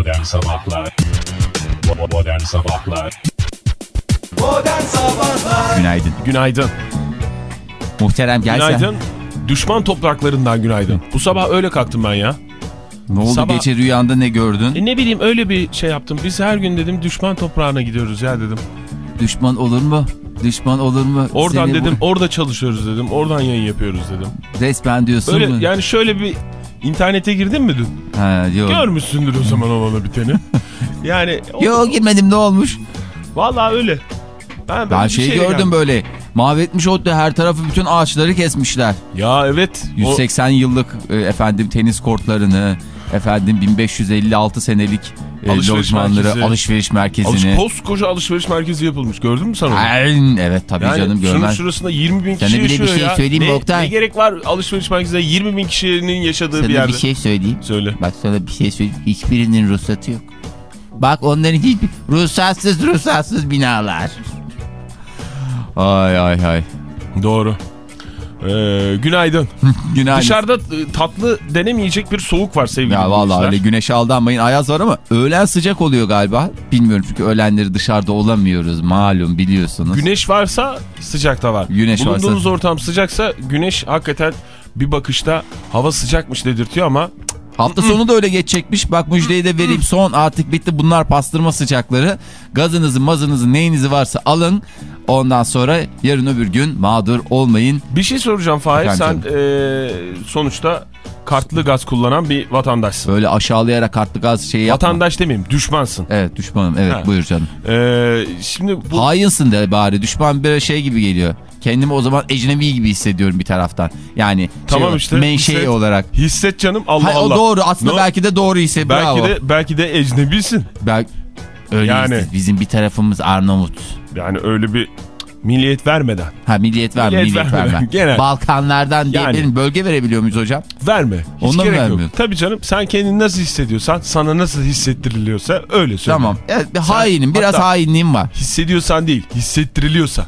Modern Sabahlar Modern Sabahlar Modern Sabahlar Günaydın. Günaydın. Muhterem gel sen. Günaydın. Düşman topraklarından günaydın. Bu sabah öyle kalktım ben ya. Ne oldu Sabah- gece rüyanda ne gördün? E ne bileyim öyle bir şey yaptım. Biz her gün dedim düşman toprağına gidiyoruz ya dedim. Düşman olur mu? Düşman olur mu? Oradan Seni dedim bu- orada çalışıyoruz dedim. Oradan yayın yapıyoruz dedim. Resmen diyorsun Öyle mu? yani şöyle bir internete girdin mi dün? Ha, yok. Görmüşsündür o zaman olanı biteni. yani o- Yok girmedim ne olmuş? vallahi öyle. Ben, Ben bir şeyi şeyle gördüm geldim. böyle. Mahvetmiş otlu her tarafı bütün ağaçları kesmişler. Ya evet. o- 180 yıllık e, efendim tenis kortlarını, efendim 1556 senelik e, Alışveriş lojmanları, merkezi. alışveriş Alış, merkezini. koskoca alışveriş merkezi yapılmış. Gördün mü sen onu? Aynen, evet tabii Yani canım şunun görmez. şurasında 20 bin Sana kişi bir de bir yaşıyor şey ya. söyleyeyim ne, Oktay? ne gerek var alışveriş merkezinde 20 bin kişinin yaşadığı Sana bir yerde? bir şey söyleyeyim. Söyle. Bak sana bir şey söyleyeyim. Hiçbirinin ruhsatı yok. Bak onların hiçbir ruhsatsız ruhsatsız binalar. Ay ay ay. Doğru. Ee, günaydın. Günaydın. Dışarıda e, tatlı denemeyecek bir soğuk var sevgili Ya vallahi dinleyiciler. öyle güneşe aldanmayın. Ayaz var ama öğlen sıcak oluyor galiba. Bilmiyorum çünkü öğlenleri dışarıda olamıyoruz malum biliyorsunuz. Güneş varsa sıcak da var. Güneş Bulunduğunuz varsa- ortam sıcaksa güneş hakikaten bir bakışta hava sıcakmış dedirtiyor ama Hafta sonu da öyle geçecekmiş. Bak müjdeyi de vereyim. Son artık bitti. Bunlar pastırma sıcakları. Gazınızı mazınızı neyinizi varsa alın. Ondan sonra yarın öbür gün mağdur olmayın. bir şey soracağım Fahir. Sen e, sonuçta kartlı gaz kullanan bir vatandaşsın. Böyle aşağılayarak kartlı gaz şeyi yapma. Vatandaş demeyeyim düşmansın. Evet düşmanım. Evet Ha. buyur canım. Ee, şimdi bu Hainsin de bari. Düşman bir şey gibi geliyor. Kendimi o zaman ecnebi gibi hissediyorum bir taraftan. Yani Tamam şey, işte, menşei hisset. olarak. hisset canım Allah Hayır, Allah. o doğru. Aslında No, belki de doğru hisse. belki Bravo. de belki de ecnebisin. Belki öyleyiz Yani. biz. Bizim bir tarafımız Arnavut. Yani öyle bir milliyet vermeden. Ha milliyet verme, Milliyet milliyet, verme. verme. Genel. Balkanlardan diye Yani. benim bölge verebiliyor muyuz hocam? Verme. Hiç Ondan gerek vermiyor? yok. Tabii canım sen kendini nasıl hissediyorsan sana nasıl hissettiriliyorsa öyle söyle. Tamam. Evet, bir hainim. Biraz hainliğim var. Hissediyorsan değil hissettiriliyorsa.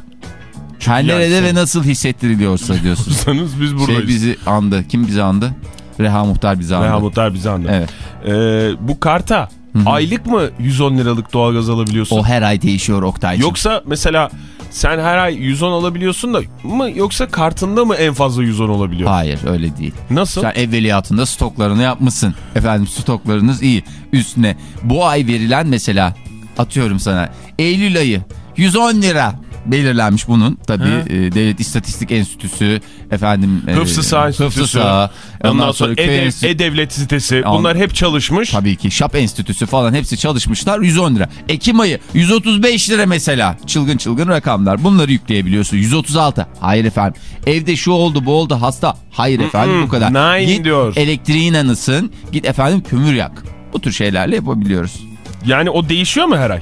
Her yani nerede sen- ve nasıl hissettiriliyorsa diyorsun. Sanız biz buradayız. şey bizi andı. Kim bizi andı? Reha Muhtar bizi andı. Reha Muhtar bizi anladı. Evet. Ee, bu karta aylık mı 110 liralık doğalgaz alabiliyorsun? O her ay değişiyor Oktay'cığım. Yoksa mesela sen her ay 110 alabiliyorsun da mı yoksa kartında mı en fazla 110 olabiliyor? Hayır öyle değil. Nasıl? Sen evveliyatında stoklarını yapmışsın. Efendim stoklarınız iyi. Üstüne bu ay verilen mesela atıyorum sana Eylül ayı 110 lira belirlenmiş bunun. Tabii e, Devlet İstatistik Enstitüsü efendim e, Hıfzı Sağ Hıfzı Enstitüsü. Sağ, Ondan sonra E-Devlet sitesi An- bunlar hep çalışmış. Tabii ki Şap Enstitüsü falan hepsi çalışmışlar 110 lira. Ekim ayı 135 lira mesela. Çılgın çılgın rakamlar. Bunları yükleyebiliyorsun. 136. Hayır efendim. Evde şu oldu bu oldu hasta. Hayır efendim bu kadar. nine Git diyor. elektriğin anısın. Git efendim kömür yak. Bu tür şeylerle yapabiliyoruz. Yani o değişiyor mu her ay?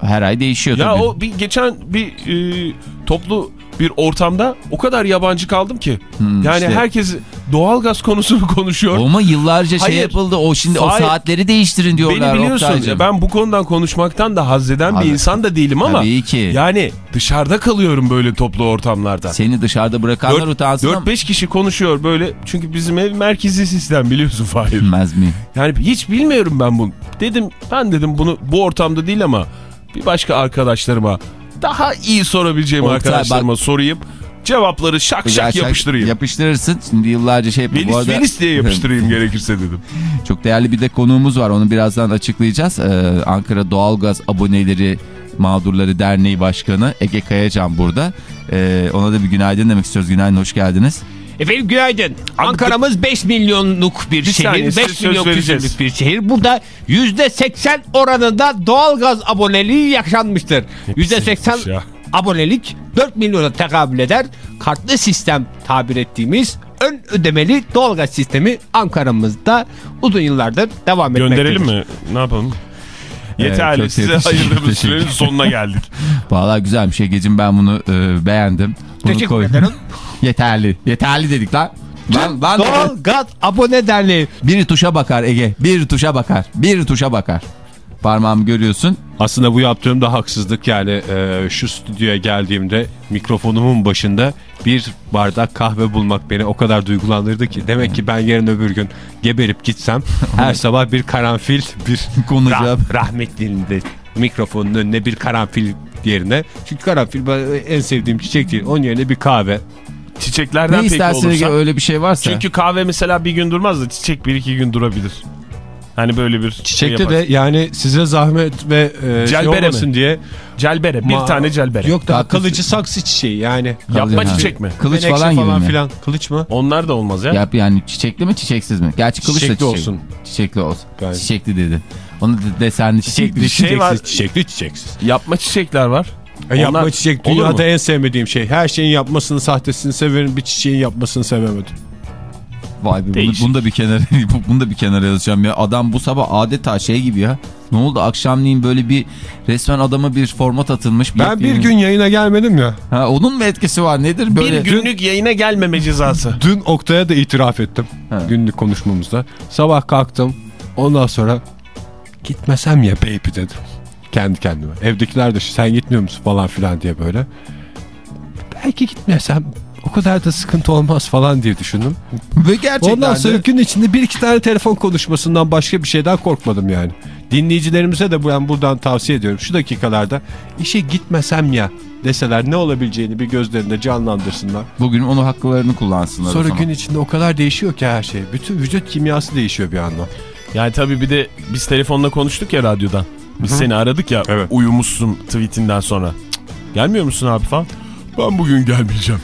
Her ay değişiyor Ya tabii. o bir geçen bir e, toplu bir ortamda o kadar yabancı kaldım ki. Hmm, yani işte. herkes doğalgaz konusunu konuşuyor. Ama yıllarca şey Hayır. yapıldı. O şimdi o Hayır. saatleri değiştirin diyorlar Beni biliyorsun Oktay'cığım. ben bu konudan konuşmaktan da haz eden bir insan da değilim ama Tabii ki. yani dışarıda kalıyorum böyle toplu ortamlarda. Seni dışarıda bırakanlar utansın ama 4-5 kişi konuşuyor böyle çünkü bizim ev merkezi sistem biliyorsun Fahir. bilmez mi? Yani hiç bilmiyorum ben bunu. Dedim ben dedim bunu bu ortamda değil ama bir başka arkadaşlarıma daha iyi sorabileceğim Oktay, arkadaşlarıma sorayım. Cevapları şak şak Gerçek- yapıştırayım. Yapıştırırsın. Şimdi yıllarca şey. Velis Bu arada- Velis diye yapıştırayım gerekirse dedim. Çok değerli bir de konuğumuz var. Onu birazdan açıklayacağız. Ee, Ankara Doğalgaz Aboneleri Mağdurları Derneği Başkanı Ege Kayacan burada. Ee, ona da bir günaydın demek istiyoruz. Günaydın, hoş geldiniz. Efendim günaydın. Ankara'mız 5 milyonluk bir, saniye, şehir. size 5 söz milyon küsürlük bir şehir. Burada %80 oranında doğalgaz aboneliği yaşanmıştır. %80 ya. abonelik 4 milyona tekabül eder. Kartlı sistem tabir ettiğimiz ön ödemeli doğalgaz sistemi Ankara'mızda uzun yıllardır devam etmektedir. Gönderelim mi? Ne yapalım? Yeterli. çok Size ayırdığımız sürenin sonuna geldik. Valla güzel bir şey Egeciğim ben bunu e, beğendim. Bunu Teşekkür koy- ederim. Yeterli. Yeterli dedik lan. Lan, lan Doğalgaz Abone Derneği. bir tuşa bakar Ege. Bir tuşa bakar. Bir tuşa bakar. Parmağımı görüyorsun. Aslında bu yaptığım da haksızlık yani e, şu stüdyoya geldiğimde mikrofonumun başında bir bardak kahve bulmak beni o kadar duygulandırdı ki. Demek ki ben yarın öbür gün geberip gitsem her sabah bir karanfil bir Konuşacağım. rah, rahmetlinin de mikrofonun önüne bir karanfil yerine. Çünkü karanfil ben en sevdiğim çiçek değil. Onun yerine bir kahve. Çiçeklerden Ne peki olursa. Öyle bir şey varsa. Çünkü kahve mesela bir gün durmaz da çiçek bir iki gün durabilir. Hani böyle bir şey Çiçekte yaparsın. de yani size zahmet ve e, şey Celbere olmasın mi? diye. Celbere bir Ma- tane celbere. Yok daha kalıcı saksı çiçeği yani. Yapma Ha. çiçek mi? Kılıç Menekşe falan gibi mi? filan. Kılıç mı? Onlar da olmaz ya. Yap yani çiçekli mi çiçeksiz mi? Gerçi kılıç da Çiçekli çiçek. olsun. Çiçekli olsun. Gayet. Çiçekli dedi. Onu da desenli çiçekli. bir şey var. çiçekli çiçeksiz. Yapma çiçekler var. E, yapma Onlar- çiçek Olur dünyada en sevmediğim şey. Her şeyin yapmasını sahtesini severim bir çiçeğin yapmasını sevemedim. Vay be bunu, Değişik. bunu da bir kenara bunu da bir kenara yazacağım ya. Adam bu sabah adeta şey gibi ya. Ne oldu akşamleyin böyle bir resmen adama bir format atılmış. Ben bir gün yayına gelmedim ya. Ha, onun mu etkisi var nedir böyle? Bir günlük yayına gelmeme cezası. Dün Oktay'a da itiraf ettim Ha. günlük konuşmamızda. Sabah kalktım ondan sonra gitmesem ya baby dedim. Kendi kendime. Evdekiler de sen gitmiyor musun falan filan diye böyle. Belki gitmesem o kadar da sıkıntı olmaz falan diye düşündüm. Ve gerçekten Ondan sonra de- gün içinde bir iki tane telefon konuşmasından başka bir şeyden korkmadım yani. Dinleyicilerimize de ben buradan tavsiye ediyorum. Şu dakikalarda işe gitmesem ya deseler ne olabileceğini bir gözlerinde canlandırsınlar. bugün onu haklarını kullansınlar Sonra gün içinde o kadar değişiyor ki her şey. Bütün vücut kimyası değişiyor bir anda. Yani tabii bir de biz telefonla konuştuk ya radyodan. Biz seni aradık ya Evet. uyumuşsun tweetinden sonra. Cık, gelmiyor musun abi falan? Ben bugün gelmeyeceğim.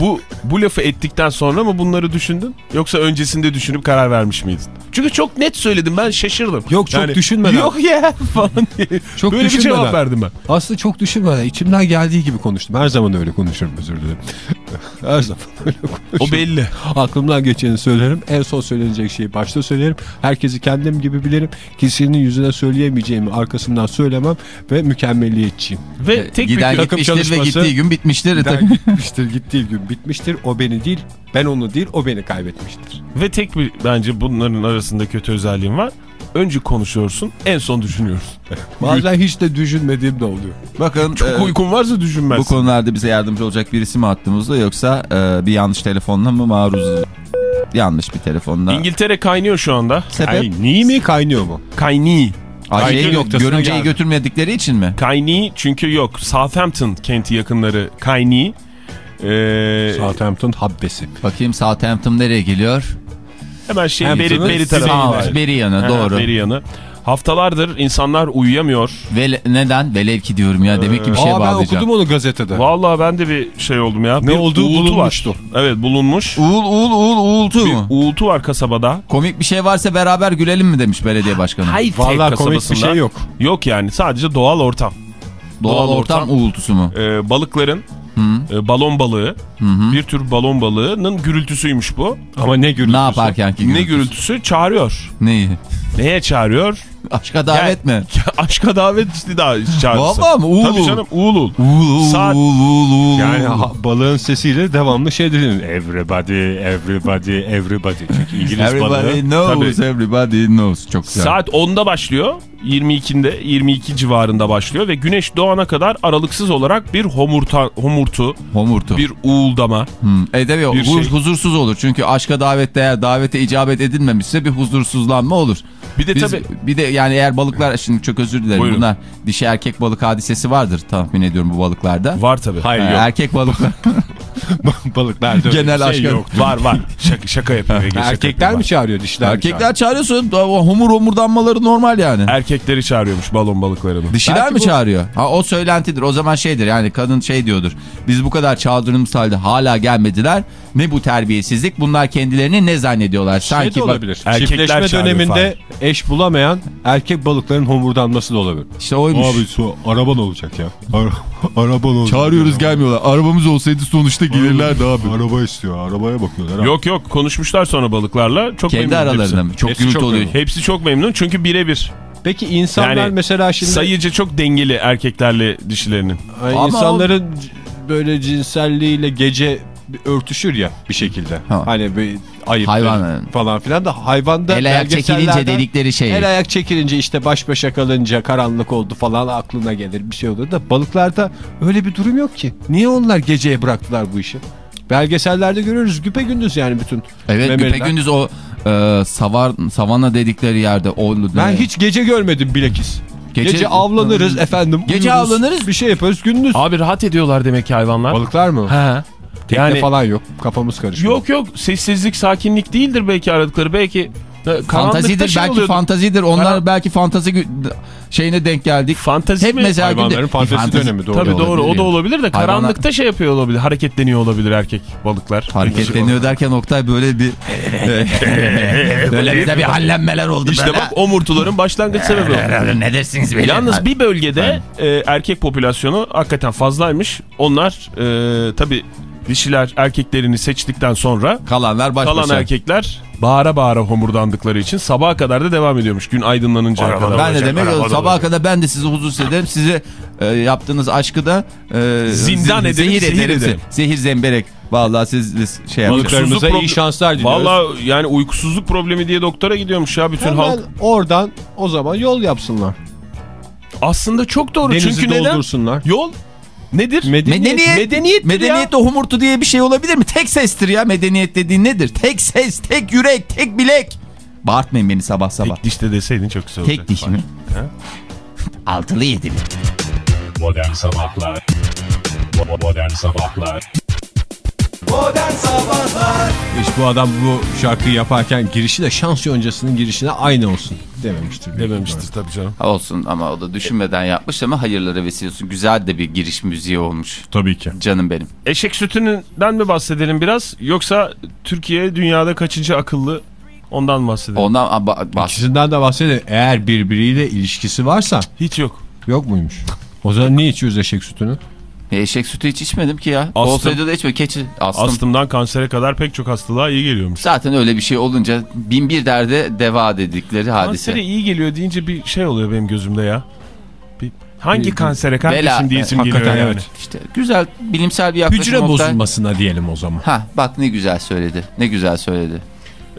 Bu bu lafı ettikten sonra mı bunları düşündün? Yoksa öncesinde düşünüp karar vermiş miydin? Çünkü çok net söyledim ben şaşırdım. Yok, çok düşünmeden. Yok ya falan diye. Çok Böyle bir cevap verdim ben. Aslında çok düşünmeden içimden geldiği gibi konuştum. Her zaman öyle konuşurum özür dilerim. Her zaman öyle konuşurum. O belli. Aklımdan geçeni söylerim. En son söylenecek şeyi başta söylerim. Herkesi kendim gibi bilirim. Kişinin yüzüne söyleyemeyeceğimi arkasından söylemem ve mükemmelliyetçiyim. Ve tek Giden bir takım gitmiştir ve çalışması- gittiği gün bitmiştir. Giden gitmiştir, gittiği gün bitmiştir. O beni değil, ben onu değil, o beni kaybetmiştir. ve tek bir bence bunların arasında kötü özelliğim var. Önce konuşuyorsun, en son düşünüyorsun. Bazen hiç de düşünmediğim de oluyor. Bakın Çok e, uykun varsa düşünmezsin. bu konularda bize yardımcı olacak birisi mi hattımızda yoksa e, bir yanlış telefonla mı maruz? Yanlış bir telefonla. İngiltere kaynıyor şu anda. Sebep? Ay, niye mi kaynıyor mu? Kayni. Noktasına görümceyi geldi. götürmedikleri için mi? Kayni çünkü yok. Southampton kenti yakınları Kayni. Ee, Southampton habbesi. Bakayım Southampton nereye geliyor? hemen şey beri, beri tarafı. Beri yanı Ha, doğru. Beri yanı. Haftalardır insanlar uyuyamıyor. Ve neden? Velev ki diyorum ya demek ki bir şeye Aa ben bağlayacağım. okudum onu gazetede. Vallahi ben de bir şey oldum ya. Ne bir olduğu bulunmuştu. Var. Evet bulunmuş. Uğul uğul uğul uğultu Bir mu? uğultu var kasabada. Komik bir şey varsa beraber gülelim mi demiş belediye başkanı. High Vallahi komik bir şey yok. Yok yani sadece doğal ortam. Doğal, doğal ortam, ortam. uğultusu mu? Ee, balıkların. E, balon balığı Hı hı. bir tür balon balığının gürültüsüymüş bu. Ama ne gürültüsü. Ne yaparken ki Ne gürültüsü? Çağırıyor. Neyi? Neye çağırıyor? Aşka davet mi? Aşka davet işte daha çağrısı. Vallahi mi? Uğul Tabii canım uğul uğul. Uğul Saat- uğul uğul uğul. Yani ha- balığın sesiyle devamlı şey dedin. Everybody, everybody, everybody. Çünkü İngiliz balığı. Everybody knows, everybody knows. Çok güzel. Saat 10'da başlıyor. 22'de 22 civarında başlıyor ve güneş doğana kadar aralıksız olarak bir homurta, homurtu, Homurtu. bir uğuldama. Hmm. E tabii Bir şey. huzursuz olur. Çünkü aşka davette eğer davete icabet edilmemişse bir huzursuzlanma olur. Bir de Biz, tabii bir de yani eğer balıklar şimdi çok özür dilerim Buyurun. bunlar dişi erkek balık hadisesi vardır tahmin ediyorum bu balıklarda. var tabii. Hayır Ha, yok. Erkek balıklar Balıklarda Genel şey aşkın. yok. Var var. Şaka, şaka yapıyor. Şaka Erkekler yapıyor. mi çağırıyor dişiler mi erkekler çağırıyorsun o homur homurdanmaları normal yani. Erkekleri çağırıyormuş balon balıklarını. Dişiler Belki mi bu- çağırıyor? Ha o söylentidir. O zaman şeydir yani kadın şey diyordur. Biz bu kadar çağırdığımız halde hala gelmediler. Ne bu terbiyesizlik? Bunlar kendilerini ne zannediyorlar? Şey Sanki de bak- olabilir. Erkekler Çiftleşme döneminde eş bulamayan erkek balıkların homurdanması da olabilir. işte oymuş. su araban olacak ya. Ara, araban olacak. Çağırıyoruz gelmiyorlar. Arabamız olsaydı sonuçta gelirlerdi abi. Araba istiyor. Arabaya bakıyorlar. abi. Yok yok konuşmuşlar sonra balıklarla. Çok Kendi aralarında mı? Çok Hepsi gürültü oluyor. memnun. Hepsi çok memnun çünkü birebir. Peki insanlar Yani mesela şimdi Sayıca çok dengeli erkeklerle dişilerinin. Ama insanların c- böyle cinselliğiyle gece örtüşür ya bir şekilde. Ha. Hani bir ayıpları Hayvan. falan filan da hayvanda El ayak çekilince dedikleri şey. El ayak çekilince işte baş başa kalınca karanlık oldu falan aklına gelir bir şey olur da balıklarda öyle bir durum yok ki. Niye onlar geceye bıraktılar bu işi? Belgesellerde görüyoruz güpe gündüz yani bütün Evet memeliler. güpegündüz o e, savar, savana dedikleri yerde. O, Ben hiç gece görmedim bilakis. Gece, Gece- avlanırız efendim. Gece uyuruz, avlanırız. Bir şey yaparız gündüz. Abi rahat ediyorlar demek ki hayvanlar. Balıklar mı? He. Tekne Yani falan yok. Kafamız karışıyor. yok yok sessizlik sakinlik değildir belki aradıkları belki e, Fantazidir şey belki oluyordur. fantazidir. Onlar Karan- belki fantazi şeyine denk geldik. Fantezi Hep mi? mesela Hayvanların günde- fantezi Fantezi- dönemi doğru. Tabii doğru o da olabilir de Hayvanlar- karanlıkta şey yapıyor olabilir hareketleniyor olabilir erkek balıklar. Hareketleniyor derken Oktay böyle bir böyle bize bir hallenmeler oldu. İşte böyle. bak omurtuların başlangıç sebebi o. ne dersiniz beyler? Yalnız bir bölgede e, erkek popülasyonu hakikaten fazlaymış. Onlar e, tabii dişiler erkeklerini seçtikten sonra kalanlar baş kalan başa. erkekler bağıra bağıra homurdandıkları için sabaha kadar da devam ediyormuş. Gün aydınlanıncaya kadar. Ben de demek Arabada sabaha kadar ben de sizi huzursuz ederim. Size e, yaptığınız aşkı da e, Zindan ederim, zehir, zehir ederim. ederim. Zehir zemberek. Vallahi siz, siz şey Uykusuzluk iyi şanslar diliyoruz. Valla yani uykusuzluk problemi diye doktora gidiyormuş ya bütün Hemen halk. oradan o zaman yol yapsınlar. Aslında çok doğru. Denizi Çünkü neden? Yol nedir? Medeniyet. Medeniyet, Medeniyettir medeniyette homurtu diye bir şey olabilir mi? Tek sestir ya medeniyet dediğin nedir? Tek ses, tek yürek, tek bilek. Bağırtmayın beni sabah sabah. Tek dişte deseydin çok güzel Tek, diş mi? Altılı yedi mi? Modern Sabahlar Modern Sabahlar Modern Sabahlar İşte bu adam bu şarkıyı yaparken girişi de şans yoncasının girişine aynı olsun dememiştir. Dememiştir tabii canım. Olsun ama o da düşünmeden yapmış ama hayırlara vesile olsun. Güzel de bir giriş müziği olmuş. Tabii ki. Canım benim. Eşek sütünden mi bahsedelim biraz yoksa Türkiye dünyada kaçıncı akıllı ondan bahsedelim? Ondan ba- bahs- İkisinden de bahsedelim. Eğer birbiriyle ilişkisi varsa Hiç yok. yok muymuş? O zaman niye içiyoruz eşek sütünü? Eşek sütü hiç içmedim ki ya. Astım. Olsaydı da içme. Keçi. Astım. Astımdan kansere kadar pek çok hastalığa iyi geliyormuş. Zaten öyle bir şey olunca bin bir derde deva dedikleri hadise. Kansere iyi geliyor deyince bir şey oluyor benim gözümde ya. Bir, hangi Bir- kansere kardeşim diyesim Hakikaten geliyor yani. evet. İşte güzel bilimsel bir yaklaşım. Hücre Oktay. bozulmasına diyelim o zaman. Ha bak ne güzel söyledi. Ne güzel söyledi.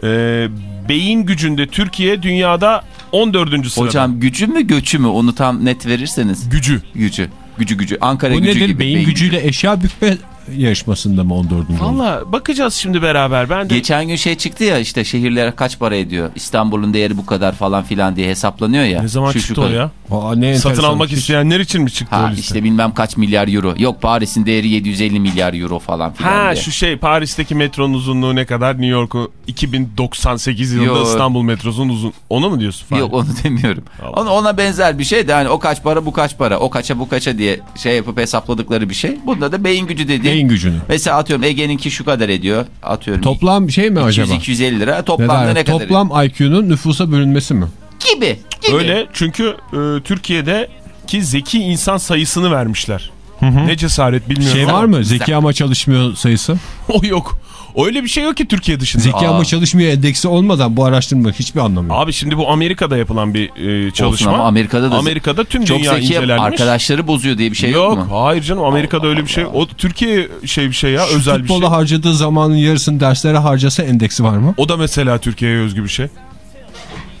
Ee, beyin gücünde Türkiye dünyada 14. sırada. Hocam gücü mü göçü mü onu tam net verirseniz. Gücü. Gücü. Gücü gücü. Ankara Bu gücü nedir? gibi. Beyin, gücüyle eşya bükme yarışmasında mı 14. oldu? Valla bakacağız şimdi beraber. Ben de Geçen gün şey çıktı ya işte şehirlere kaç para ediyor. İstanbul'un değeri bu kadar falan filan diye hesaplanıyor ya. ne zaman Şu şu çıktı o kadar. ya? Aa, ne Satın almak Hiç- isteyenler için mi çıktı o Ha liste? işte bilmem kaç milyar euro. Yok Paris'in değeri 750 milyar euro falan filan Ha diye. şu şey Paris'teki metronun uzunluğu ne kadar? New York'u 2098 yılında Yo. İstanbul metrosunun uzun. Onu mu diyorsun? Fahri? Yok onu demiyorum. Allah. Ona, ona benzer bir şey de hani o kaç para bu kaç para o kaça bu kaça diye şey yapıp hesapladıkları bir şey. Bunda da beyin gücü dediğin. Beyin gücünü. Mesela atıyorum Ege'ninki şu kadar ediyor. Atıyorum Toplam şey mi acaba? 200-250 lira toplamda Neden? ne kadar Toplam IQ'nun nüfusa bölünmesi mi? gibi. gibi. Öyle çünkü e, Türkiye'deki zeki insan sayısını vermişler. Ne cesaret bilmiyorum. Şey var mı? Zeki ama çalışmıyor sayısı. O yok. Öyle bir şey yok ki Türkiye dışında. Zeki Aa. ama çalışmıyor endeksi olmadan bu araştırma hiçbir anlamı yok. Abi şimdi bu Amerika'da yapılan bir e, Olsun çalışma. ama Amerika'da da Amerika'da tüm çok dünya zeki incelenmiş. arkadaşları bozuyor diye bir şey yok, yok, mu? hayır canım Amerika'da öyle bir şey. O Türkiye şey bir şey ya Şu özel bir futbola şey. harcadığı zamanın yarısını derslere harcasa endeksi var mı? O da mesela Türkiye'ye özgü bir şey.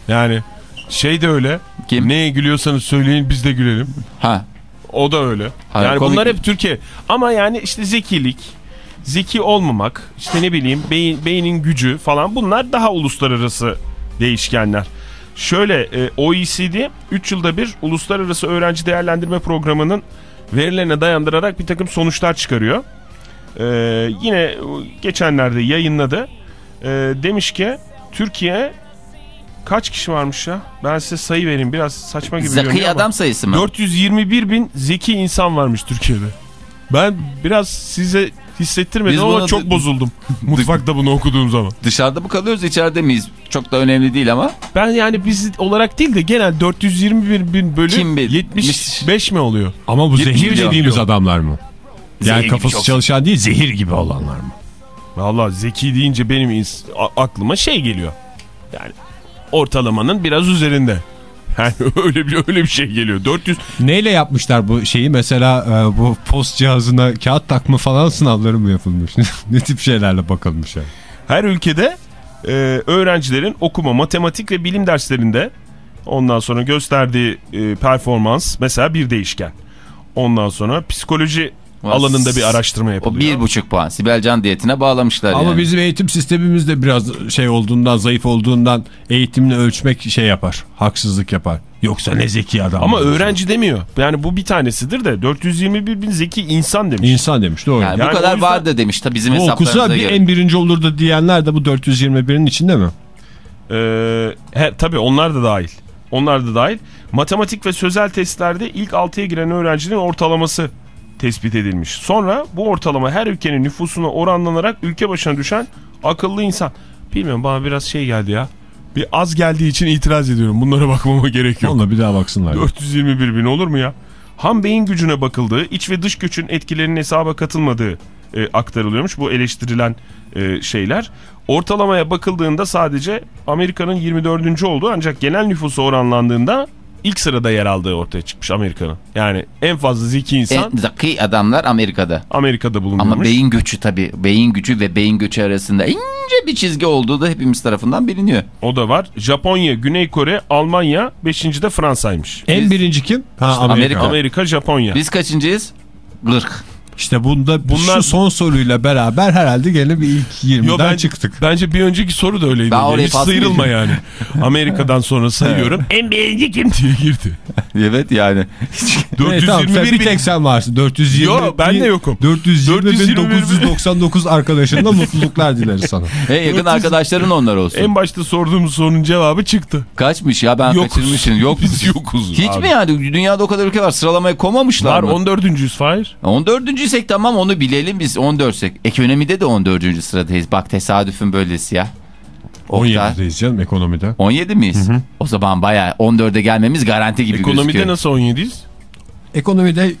Yani şey de öyle. Kim? Neye gülüyorsanız söyleyin biz de gülelim. Ha. O da öyle. Hayır, yani komik bunlar hep Türkiye. Ama yani işte zekilik, zeki olmamak, işte ne bileyim beyin, beynin gücü falan bunlar daha uluslararası değişkenler. Şöyle e, OECD 3 yılda bir uluslararası öğrenci değerlendirme programının verilerine dayandırarak bir takım sonuçlar çıkarıyor. E, yine geçenlerde yayınladı. E, demiş ki Türkiye kaç kişi varmış ya? Ben size sayı vereyim biraz saçma gibi Zeki görünüyor ama. adam sayısı mı? 421 bin zeki insan varmış Türkiye'de. Ben biraz size hissettirmedim Biz ama çok bozuldum. Mutfakta bunu okuduğum zaman. Dışarıda mı kalıyoruz içeride miyiz? Çok da önemli değil ama. Ben yani biz olarak değil de genel 421 bin bölü Kim bilir? 75 mi oluyor? Ama bu zehir dediğimiz adamlar mı? Yani Zehir kafası çok- çalışan değil zehir gibi olanlar mı? Valla zeki deyince benim aklıma şey geliyor. Yani ortalamanın biraz üzerinde. Yani öyle bir öyle bir şey geliyor. 400 Neyle yapmışlar bu şeyi? Mesela e, bu post cihazına kağıt takma falan sınavları mı yapılmış? ne tip şeylerle bakılmış yani? her ülkede e, öğrencilerin okuma, matematik ve bilim derslerinde ondan sonra gösterdiği e, performans mesela bir değişken. Ondan sonra psikoloji alanında bir araştırma O yapılıyor. bir buçuk puan. Sibel Can diyetine bağlamışlar Ama yani. bizim eğitim sistemimiz de biraz şey olduğundan, zayıf olduğundan eğitimini ölçmek şey yapar. Haksızlık yapar. Yoksa ne zeki adam. Ama öğrenci demiyor. Yani bu bir tanesidir de 421 bin zeki insan demiş. İnsan demiş doğru. Yani, Yani bu kadar o yüzden- vardı demiş. Tabii bizim bu okusa hesaplarımıza bir en birinci olurdu diyenler de bu 421'in içinde mi? Ee, he, tabii onlar da dahil. Onlar da dahil. Matematik ve sözel testlerde ilk 6'ya giren öğrencinin ortalaması tespit edilmiş. Sonra bu ortalama her ülkenin nüfusuna oranlanarak ülke başına düşen akıllı insan. Bilmiyorum bana biraz şey geldi ya. Bir az geldiği için itiraz ediyorum. Bunlara bakmama gerek yok. Onunla bir daha baksınlar. 421 bin olur mu ya? Ham beyin gücüne bakıldığı, iç ve dış göçün etkilerinin hesaba katılmadığı e, aktarılıyormuş bu eleştirilen e, şeyler. Ortalamaya bakıldığında sadece Amerika'nın 24. olduğu ancak genel nüfusu oranlandığında ilk sırada yer aldığı ortaya çıkmış Amerika'nın. Yani en fazla zeki insan En zeki adamlar Amerika'da. Amerika'da bulunuyormuş. Ama beyin göçü tabii. Beyin gücü ve beyin göçü arasında ince bir çizgi olduğu da hepimiz tarafından biliniyor. O da var. Japonya, Güney Kore, Almanya, 5. de Fransa'ymış. En Biz- birinci kim? Ha, İşte Amerika. Amerika. Amerika, Japonya. Biz kaçıncıyız? Gırk. İşte bunda Bunlar- şu son soruyla beraber herhalde gene bir ilk 20'den Yo, ben- çıktık. Bence bir önceki soru da öyleydi. Ben Hiç sıyrılma yani. Amerika'dan sonra sayıyorum. en birinci kim diye girdi. Evet yani. Evet, tamam, sen 421 bir bin. tek sen varsın. 420 Yo, ben de yokum. 420 bin 421 bin. 999 arkadaşınla mutluluklar dileriz sana. en yakın arkadaşların onlar olsun. En başta sorduğumuz sorunun cevabı çıktı. Kaçmış ya ben Yokuz. kaçırmışım. Yok Biz yokuz. Hiç abi. mi yani? Dünyada o kadar ülke var. Sıralamaya komamışlar Var mı? 14. Fahir. 14. tamam onu bilelim biz 14'sek. Ekonomide de 14. sıradayız. Bak tesadüfün böylesi ya. Oktay. 17'deyiz canım ekonomide. 17 miyiz? O zaman bayağı 14'e gelmemiz garanti gibi Ekonomide gözüküyor. nasıl 17'yiz? Ekonomide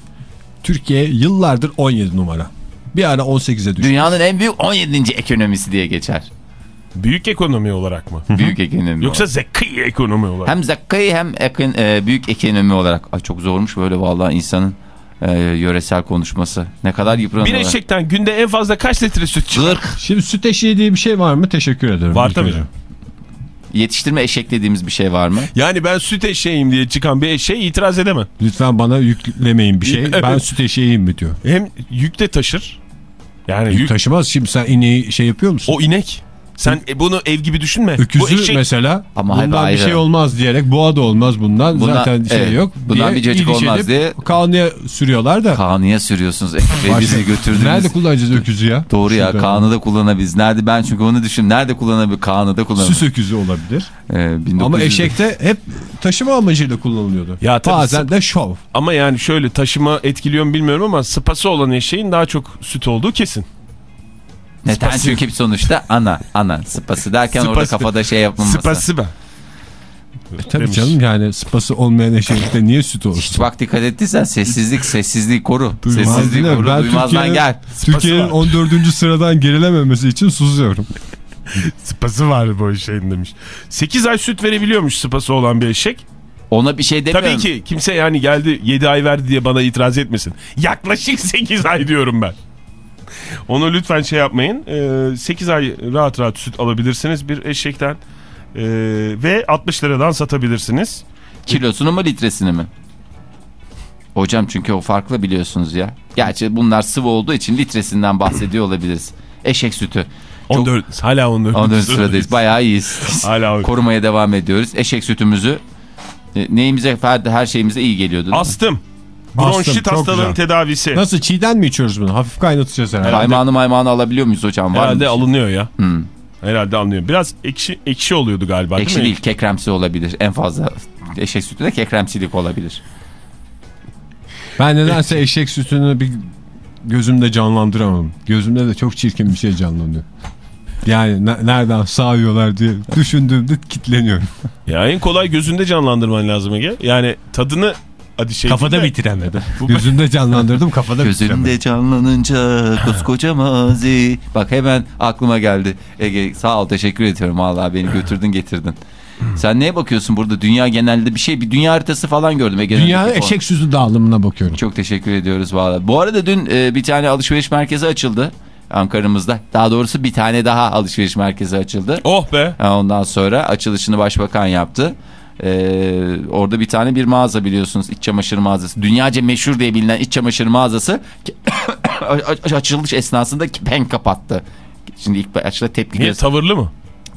Türkiye yıllardır 17 numara. Bir ara 18'e düştü. Dünyanın en büyük 17. ekonomisi diye geçer. Büyük ekonomi olarak mı? Büyük ekonomi. Yoksa zeki ekonomi olarak. hem zakayı hem ekon- e, büyük ekonomi olarak. Ay çok zormuş böyle vallahi insanın e, yöresel konuşması. Ne kadar Bir yıpranıyorlar. eşekten günde en fazla kaç litre süt çıkar? Şimdi süt eşiği diye bir şey var mı? Teşekkür ederim. Var tabii. önce. Yetiştirme eşek dediğimiz bir şey var mı? Yani ben süt eşeğim diye çıkan bir eşeğe itiraz edemem. Lütfen bana yüklemeyin bir şey. Evet. Ben süt eşeğiyim mi diyor. Hem yük de taşır. Yani Yük yük, taşımaz. Şimdi sen ineği şey yapıyor musun? o inek. Sen e, bunu ev gibi düşünme. Öküzü Bu eşek mesela Ama bundan bir şey olmaz diyerek boğa da olmaz bundan, Bundan- zaten şey evet, yok bundan diye bir cacık olmaz diye. Kaan'ya sürüyorlar da. Kaan'ıya sürüyorsunuz. Ve bizi götürdünüz. Nerede kullanacağız öküzü ya? Doğru ya. Kaan'ı da kullanabiliriz. Nerede ben çünkü onu düşün. Nerede kullanabilir? Kaan'ı da kullanabilir. Süs öküzü olabilir. Ee, 1900'de. Ama eşekte hep taşıma amacıyla kullanılıyordu. Ya tabii Bazen de şov. Ama yani şöyle taşıma etkiliyor mu bilmiyorum ama sıpası olan eşeğin daha çok süt olduğu kesin. Neden? Spası. Çünkü sonuçta ana. Ana sıpası derken orada Sıpası. kafada şey yapılması. Sıpası be. Tabii Demiş. canım yani sıpası olmayan eşekte niye süt olsun? Hiç bak dikkat ettiysen sessizlik sessizliği koru. Duymaz sessizliği koru. Ben Duymazdan gel. Türkiye'nin var. 14. sıradan gerilememesi için susuyorum. Sıpası var bu eşeğin demiş. 8 ay süt verebiliyormuş sıpası olan bir eşek. Ona bir şey demiyorum. Tabii ki kimse yani geldi 7 ay verdi diye bana itiraz etmesin. Yaklaşık 8 ay diyorum ben. Onu lütfen şey yapmayın. 8 ay rahat rahat süt alabilirsiniz bir eşekten. Ee, ve 60 liradan satabilirsiniz. Kilosunu mu litresini mi? Hocam çünkü o farklı biliyorsunuz ya. Gerçi bunlar sıvı olduğu için litresinden bahsediyor olabiliriz. Eşek sütü. Çok- 14 hala 14. 14 sıradayız. Bayağı iyiyiz. Hala Korumaya devam ediyoruz. Eşek sütümüzü e, neyimize her, her şeyimize iyi geliyordu. değil mi? Bronşit hastalığının güzel. tedavisi. Nasıl çiğden mi içiyoruz bunu? Hafif kaynatacağız herhalde. Kaymağını maymağını alabiliyor muyuz hocam? Var mı Herhalde bir şey? alınıyor ya. Hmm. Herhalde alınıyor. Biraz ekşi ekşi oluyordu galiba Ekşi değil mi? değil kekremsi olabilir. En fazla eşek sütü de kekremsilik olabilir. Ben nedense eşek sütünü bir gözümde canlandıramadım. Gözümde de çok çirkin bir şey canlanıyor. Yani ne- nereden sağıyorlar diye düşündüğümde kitleniyorum. Ya en kolay gözünde canlandırman lazım Ege. Yani tadını hadi şey Kafada de- bitiremedim. Bu- Gözümde canlandırdım kafada bitiremedim. Gözünde canlanınca koskoca mazi. Bak hemen aklıma geldi. Ege sağ ol teşekkür ediyorum. Vallahi beni götürdün getirdin. Sen neye bakıyorsun burada? Dünya genelde bir şey, bir dünya haritası falan gördüm. Ege'nin öndeki eşek sütü dağılımına bakıyorum. Çok teşekkür ediyoruz valla. Bu arada dün e, bir tane alışveriş merkezi açıldı. Ankara'mızda. Daha doğrusu bir tane daha alışveriş merkezi açıldı. Oh be. Ondan sonra açılışını başbakan yaptı. Ee, orada bir tane bir mağaza biliyorsunuz iç çamaşır mağazası. Dünyaca meşhur diye bilinen iç çamaşır mağazası açılış esnasında kepenk kapattı. Şimdi ilk başta tepki Niye tavırlı mı?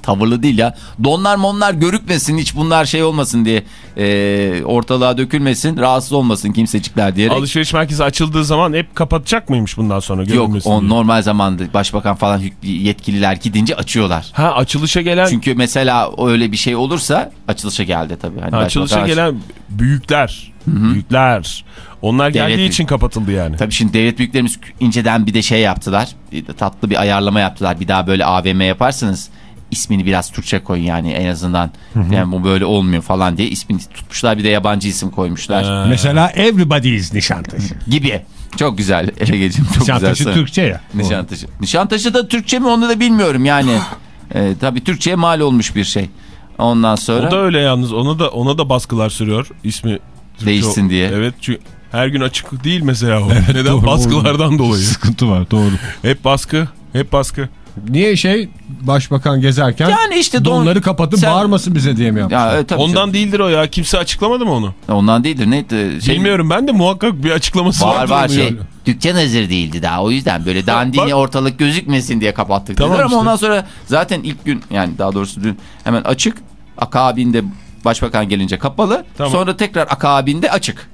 Tavırlı değil ya. Donlar monlar görükmesin hiç bunlar şey olmasın diye e, ortalığa dökülmesin rahatsız olmasın kimsecikler diyerek. Alışveriş merkezi açıldığı zaman hep kapatacak mıymış bundan sonra Yok o diye? normal zamanda başbakan falan yetkililer gidince açıyorlar. Ha açılışa gelen Çünkü mesela öyle bir şey olursa açılışa geldi tabii. Hani ha, açılışa başbakan- gelen büyükler. Büyükler. Onlar geldiği Devlet için kapatıldı yani. Tabii şimdi devlet büyüklerimiz inceden bir de şey yaptılar. Tatlı bir ayarlama yaptılar. Bir daha böyle AVM yaparsanız ismini biraz Türkçe koyun yani en azından. Yani bu böyle olmuyor falan diye ismini tutmuşlar. Bir de yabancı isim koymuşlar. Ha. Mesela Everybody's Nişantaşı. Gibi. Çok güzel Ege'ciğim çok Nişantaşı güzel. Türkçe ya. Nişantaşı. Nişantaşı da Türkçe mi onu da bilmiyorum yani. ee, tabii Türkçe'ye mal olmuş bir şey. Ondan sonra O da öyle yalnız. Ona da ona da baskılar sürüyor ismi. Türkçe Değişsin o- diye. Evet çünkü her gün açık değil mesela o. Neden? doğru, Baskılardan dolayı. Sıkıntı var doğru. Hep baskı. Hep baskı. Niye şey başbakan gezerken Yani işte don- donları kapatıp Sen- bağırmasın bize diye mi yapmış? ya, e, tabii Ondan değildir o ya. Kimse açıklamadı mı onu? canım. ondan değildir. Ne şey, Bilmiyorum ben de muhakkak bir açıklaması Var vardır var onun şey. yani. Dükkan hazır değildi daha. O yüzden böyle dandini bak. ortalık gözükmesin diye kapattık. Tamam dediler. Ama işte. ondan sonra zaten ilk gün yani daha doğrusu dün hemen açık. Akabinde başbakan gelince kapalı. Tamam. Sonra tekrar akabinde açık.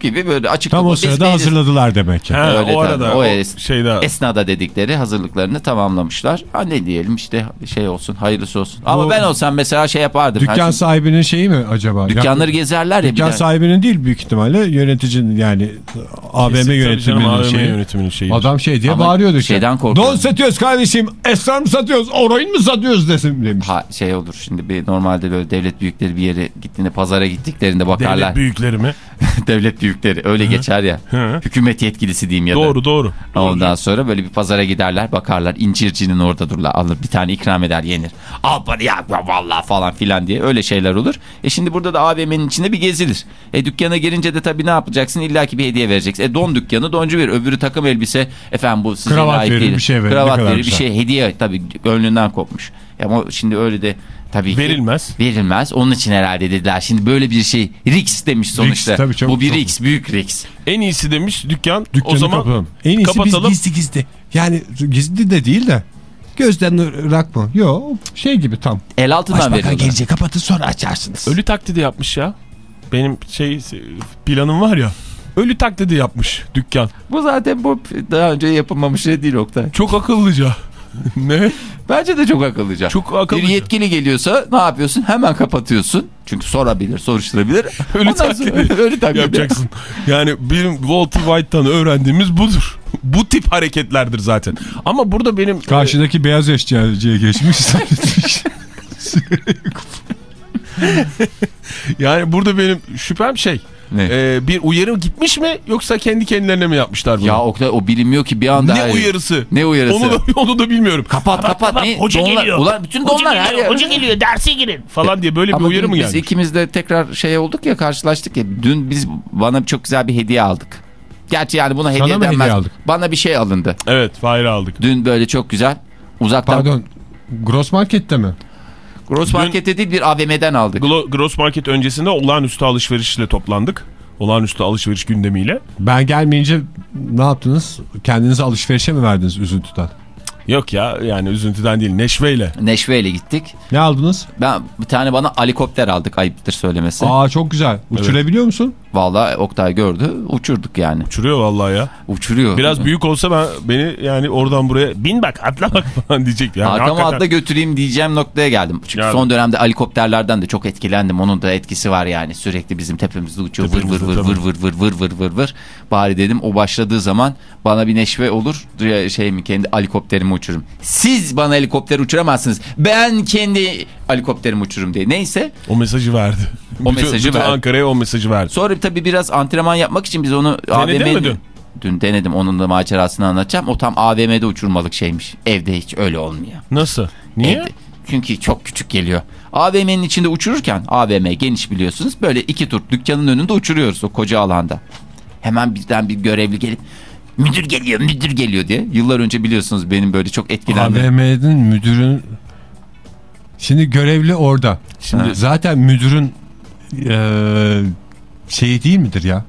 Gibi böyle açık. Tam o Biz sırada beğeniriz. hazırladılar demek ki. Ha, Öyle o arada O o, es- şeyde Esnada dedikleri hazırlıklarını tamamlamışlar. Ha ne diyelim işte şey olsun hayırlısı olsun. Ama Bu- ben olsam mesela şey yapardım. Dükkan Ben- sahibinin şeyi mi acaba? Dükkanları Ya- gezerler ya. bir Dükkan sahibinin değil büyük ihtimalle yöneticinin yani AVM yönetiminin şeyi. yönetiminin şeyi. Adam şey diye Ama bağırıyordu işte. şeyden korkuyorum. Don satıyoruz kardeşim. Esrar mı satıyoruz? Oroin mi satıyoruz desin demiş. Ha, şey olur şimdi bir normalde böyle devlet büyükleri bir yere gittiğinde pazara gittiklerinde bakarlar. Devlet büyükleri mi? devlet büyükleri öyle geçer ya. Hı. Hükümet yetkilisi diyeyim ya da. Doğru doğru. Ondan sonra böyle bir pazara giderler bakarlar incircinin orada dururlar alır bir tane ikram eder yenir. Al bana ya vallahi falan filan diye öyle şeyler olur. E şimdi burada da AVM'nin içinde bir gezilir. E dükkana girince de tabii ne yapacaksın İlla ki bir hediye vereceksin. E don dükkanı doncu bir öbürü takım elbise efendim bu size Kravat verir, bir şey verir, Kravat verir bir şey hediye tabii gönlünden kopmuş. Ama şimdi öyle de tabii ki Verilmez. Verilmez. Onun için herhalde dediler. Şimdi böyle bir şey Rix demiş sonuçta. tabii, çok- Bu bir çok- Rix, büyük Rix. En iyisi demiş dükkan. Dükkanı o zaman kapatalım. En iyisi kapatalım. biz gizli gizli. Yani gizli de değil de. Gözden ırak mı? Yok şey gibi tam. El altından veriyorlar. kapatın sonra açarsınız. Ölü taklidi yapmış ya. Benim şey planım var ya. Ölü taklidi yapmış dükkan. Bu zaten bu daha önce yapılmamış şey değil Oktay. Çok akıllıca. Ne? Bence de çok akıllıca. Çok akıllıca. Bir yetkili geliyorsa ne yapıyorsun? Hemen kapatıyorsun. Çünkü sorabilir, soruşturabilir. Ölü taklidi Ölü taklidi. yapacaksın. Yani benim Walter White'tan öğrendiğimiz budur. Bu tip hareketlerdir zaten. Ama burada benim Karşıdaki beyaz eşyacıya geçmiş yani burada benim şüphem şey. Ne? e, bir uyarı gitmiş mi yoksa kendi kendilerine mi yapmışlar bunu? Ya Oktay o bilinmiyor ki bir anda. ne her- uyarısı? Ne uyarısı? Onu da, onu da bilmiyorum. Kapat kapat. ne? hoca Donlar- geliyor. Ulan bütün Hoca donlar geliyor, hoca geliyor derse girin. Falan diye böyle bir Ama uyarı dün mı biz gelmiş? ikimiz de tekrar şey olduk ya karşılaştık ya. Dün biz bana çok güzel bir hediye aldık. Gerçi yani buna hediye mı denmez. hediye aldık? Bana bir şey alındı. Evet fire aldık. Dün böyle çok güzel. Uzaktan Pardon. Gross Market'te mi? Gross Market'te değil bir AVM'den aldık. Glo- Gross Market öncesinde olağanüstü alışverişle toplandık. Olağanüstü alışveriş gündemiyle. Ben gelmeyince ne yaptınız? Kendinizi alışverişe mi verdiniz üzüntüden? Yok ya yani üzüntüden değil neşveyle. Neşve'yle gittik. Ne aldınız? Ben bir tane bana helikopter aldık ayıptır söylemesi. Aa çok güzel. Uçurabiliyor musun? Vallahi Oktay gördü uçurduk yani. Uçuruyor vallahi ya. Uçuruyor. Biraz büyük olsa ben beni yani oradan buraya bin bak atla bak falan diyecekti. Yani Arkama hakikaten. atla götüreyim diyeceğim noktaya geldim. Çünkü Yani. son dönemde helikopterlerden de çok etkilendim. Onun da etkisi var yani. Sürekli bizim tepemizde uçuyor. Vır vır Tepemizde vır tabii. vır vır vır vır vır vır vır. Bari dedim o başladığı zaman bana bir neşve olur. Şey mi kendi helikopterimi uçururum. Siz bana helikopter uçuramazsınız. Ben kendi helikopterimi uçururum diye. Neyse. O mesajı verdi. O Bütün- mesajı bütün verdi. Ankara'ya o mesajı verdi. Sonra tabii biraz antrenman yapmak için biz onu Denedin mi dün? Dün denedim onun da macerasını anlatacağım. O tam AVM'de uçurmalık şeymiş. Evde hiç öyle olmuyor. Nasıl? Niye? Evde. Çünkü çok küçük geliyor. AVM'nin içinde uçururken AVM geniş biliyorsunuz. Böyle iki tur dükkanın önünde uçuruyoruz o koca alanda. Hemen birden bir görevli gelip Müdür geliyor müdür geliyor diye. Yıllar önce biliyorsunuz benim böyle çok etkilendim. AVM'nin müdürün şimdi görevli orada. Şimdi zaten müdürün eee şeyi değil midir ya?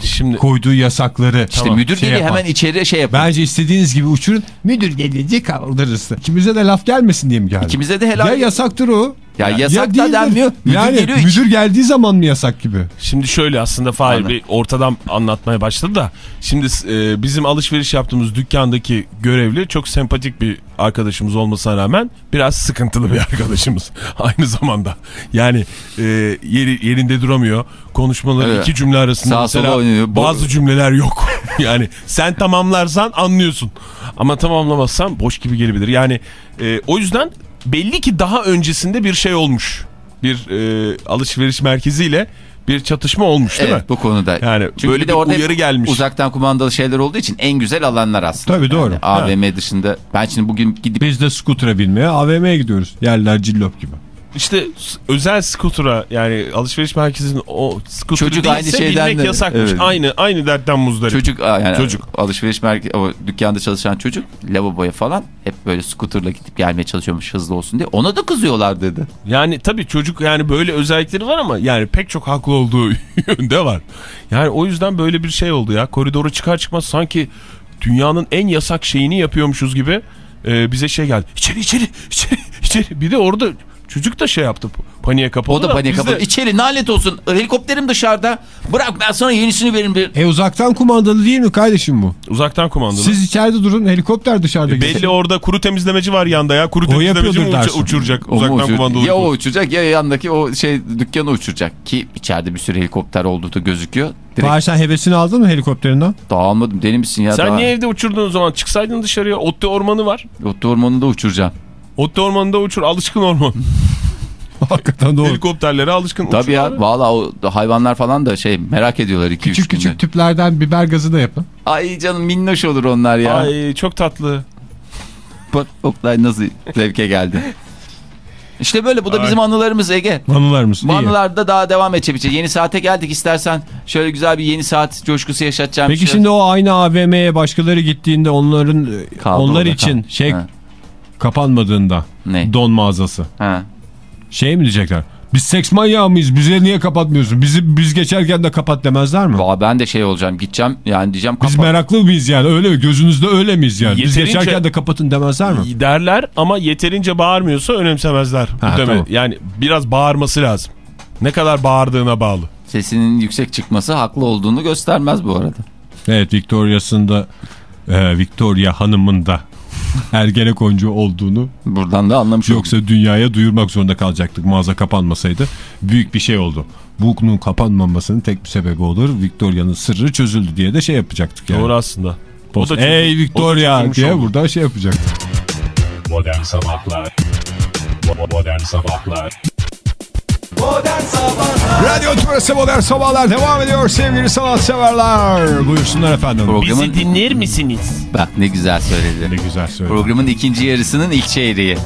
Şimdi Koyduğu yasakları. İşte müdür şey geliyor yapan. hemen içeri şey yapıyor. Bence istediğiniz gibi uçurun. Müdür gelince kaldırırsın. İkimize de laf gelmesin diye mi geldi? İkimize de helal. Ya yasaktır o. Ya yasak da değildir. denmiyor. Müdür yani geliyor hiç. müdür geldiği zaman mı yasak gibi? Şimdi şöyle aslında Fahir. Bey ortadan anlatmaya başladı da şimdi e, bizim alışveriş yaptığımız dükkandaki görevli çok sempatik bir arkadaşımız olmasına rağmen biraz sıkıntılı bir arkadaşımız aynı zamanda. Yani e, yeri, yerinde duramıyor. Konuşmaları Evet. iki cümle arasında mesela oynuyor. bazı cümleler yok. yani sen tamamlarsan anlıyorsun. Ama tamamlamazsan boş gibi gelebilir. Yani e, o yüzden belli ki daha öncesinde bir şey olmuş. Bir e, alışveriş merkeziyle bir çatışma olmuş değil Evet mi? bu konuda. Yani Çünkü böyle bir de bir orada uyarı gelmiş. Uzaktan kumandalı şeyler olduğu için en güzel alanlar aslında. Tabii, doğru. Yani AVM dışında ben şimdi bugün gidip Biz de skutura binmeye AVM'ye gidiyoruz. Yerler cillop gibi. İşte özel skutura yani alışveriş merkezinin o skuturu Çocuk aynı şeyden binmek de- yasakmış. evet. Aynı aynı dertten muzdarip. çocuk yani Çocuk. alışveriş merkezi o dükkanda çalışan çocuk lavaboya falan hep böyle skuterla gidip gelmeye çalışıyormuş hızlı olsun diye. Ona da kızıyorlar dedi. Yani tabii çocuk yani böyle özellikleri var ama yani pek çok haklı olduğu yönde var. Yani o yüzden böyle bir şey oldu ya. Koridoru çıkar çıkmaz sanki dünyanın en yasak şeyini yapıyormuşuz gibi e, bize şey geldi. İçeri içeri içeri içeri. Bir de orada çocuk da şey yaptı. Paniğe kapıldı. O da paniğe biz de- kapıldı. İçeri nalet olsun. Helikopterim dışarıda. Bırak ben sana yenisini veririm. Bir... E uzaktan kumandalı değil mi kardeşim bu? Uzaktan kumandalı. Siz içeride durun helikopter dışarıda E, gitsin. belli orada kuru temizlemeci var yanda ya. Kuru O temizlemeci mi dersin. uçuracak O uzaktan uçuracak? kumandalı? Ya o uçuracak. uçacak ya yandaki o şey dükkanı uçuracak. Ki içeride bir sürü helikopter olduğu da gözüküyor. Direkt Bahar sen hevesini aldın mı helikopterinden? dağılmadım. Deli misin ya? Sen daha... niye evde uçurduğun zaman çıksaydın dışarıya Otte ormanı var. Otlu ormanında uçuracağım. Otte ormanında uçur alışkın orman. Hakikaten doğru. Helikopterlere alışkın uçur Tabii ya abi. valla o hayvanlar falan da şey merak ediyorlar 2-3 Küçük küçük tüplerden biber gazı da yapın. Ay canım minnoş olur onlar ya. Ay çok tatlı. Bak Oktay nasıl zevke geldi. İşte böyle bu da Ay. bizim anılarımız Ege. Anılarımız. Bu iyi. anılarda daha devam edecek. Yeni saate geldik istersen şöyle güzel bir yeni saat coşkusu yaşatacağım. Peki şey. şimdi o aynı AVM'ye başkaları gittiğinde onların Kaldı onlar için kal- şey Ha. Kapanmadığında Ne? don mağazası Ha. şey mi diyecekler? Biz seks manyağı mıyız? Bize niye kapatmıyorsun? Bizi biz geçerken de kapat demezler mi? Valla ben de şey olacağım gideceğim yani diyeceğim Biz kapat. meraklı mıyız yani öyle mi? Gözünüzde öyle miyiz yani? Biz Yeterince- geçerken de kapatın demezler mi? Derler ama yeterince bağırmıyorsa önemsemezler. Ha, tamam. Yani biraz bağırması lazım. Ne kadar bağırdığına bağlı. Sesinin yüksek çıkması haklı olduğunu göstermez bu arada. Evet Victoria'sında e, Victoria hanımın da Ergenekoncu olduğunu Buradan da anlamış olduk. yoksa dünyaya duyurmak zorunda kalacaktık mağaza kapanmasaydı. Büyük bir şey oldu. Bunun kapanmamasının tek bir sebebi olur. Victoria'nın sırrı çözüldü diye de şey yapacaktık yani. Doğru aslında. Post, çok- Ey Victoria diye oldu. burada şey yapacaktık. Modern Sabahlar Modern Sabahlar Modern Sabahlar Radyo Tümrüt'ü Modern Sabahlar devam ediyor sevgili sanatseverler. Buyursunlar efendim. Programın... dinler misiniz? Bak ne güzel söyledi. Ne güzel söyle. Programın ikinci yarısının ilk çeyreği.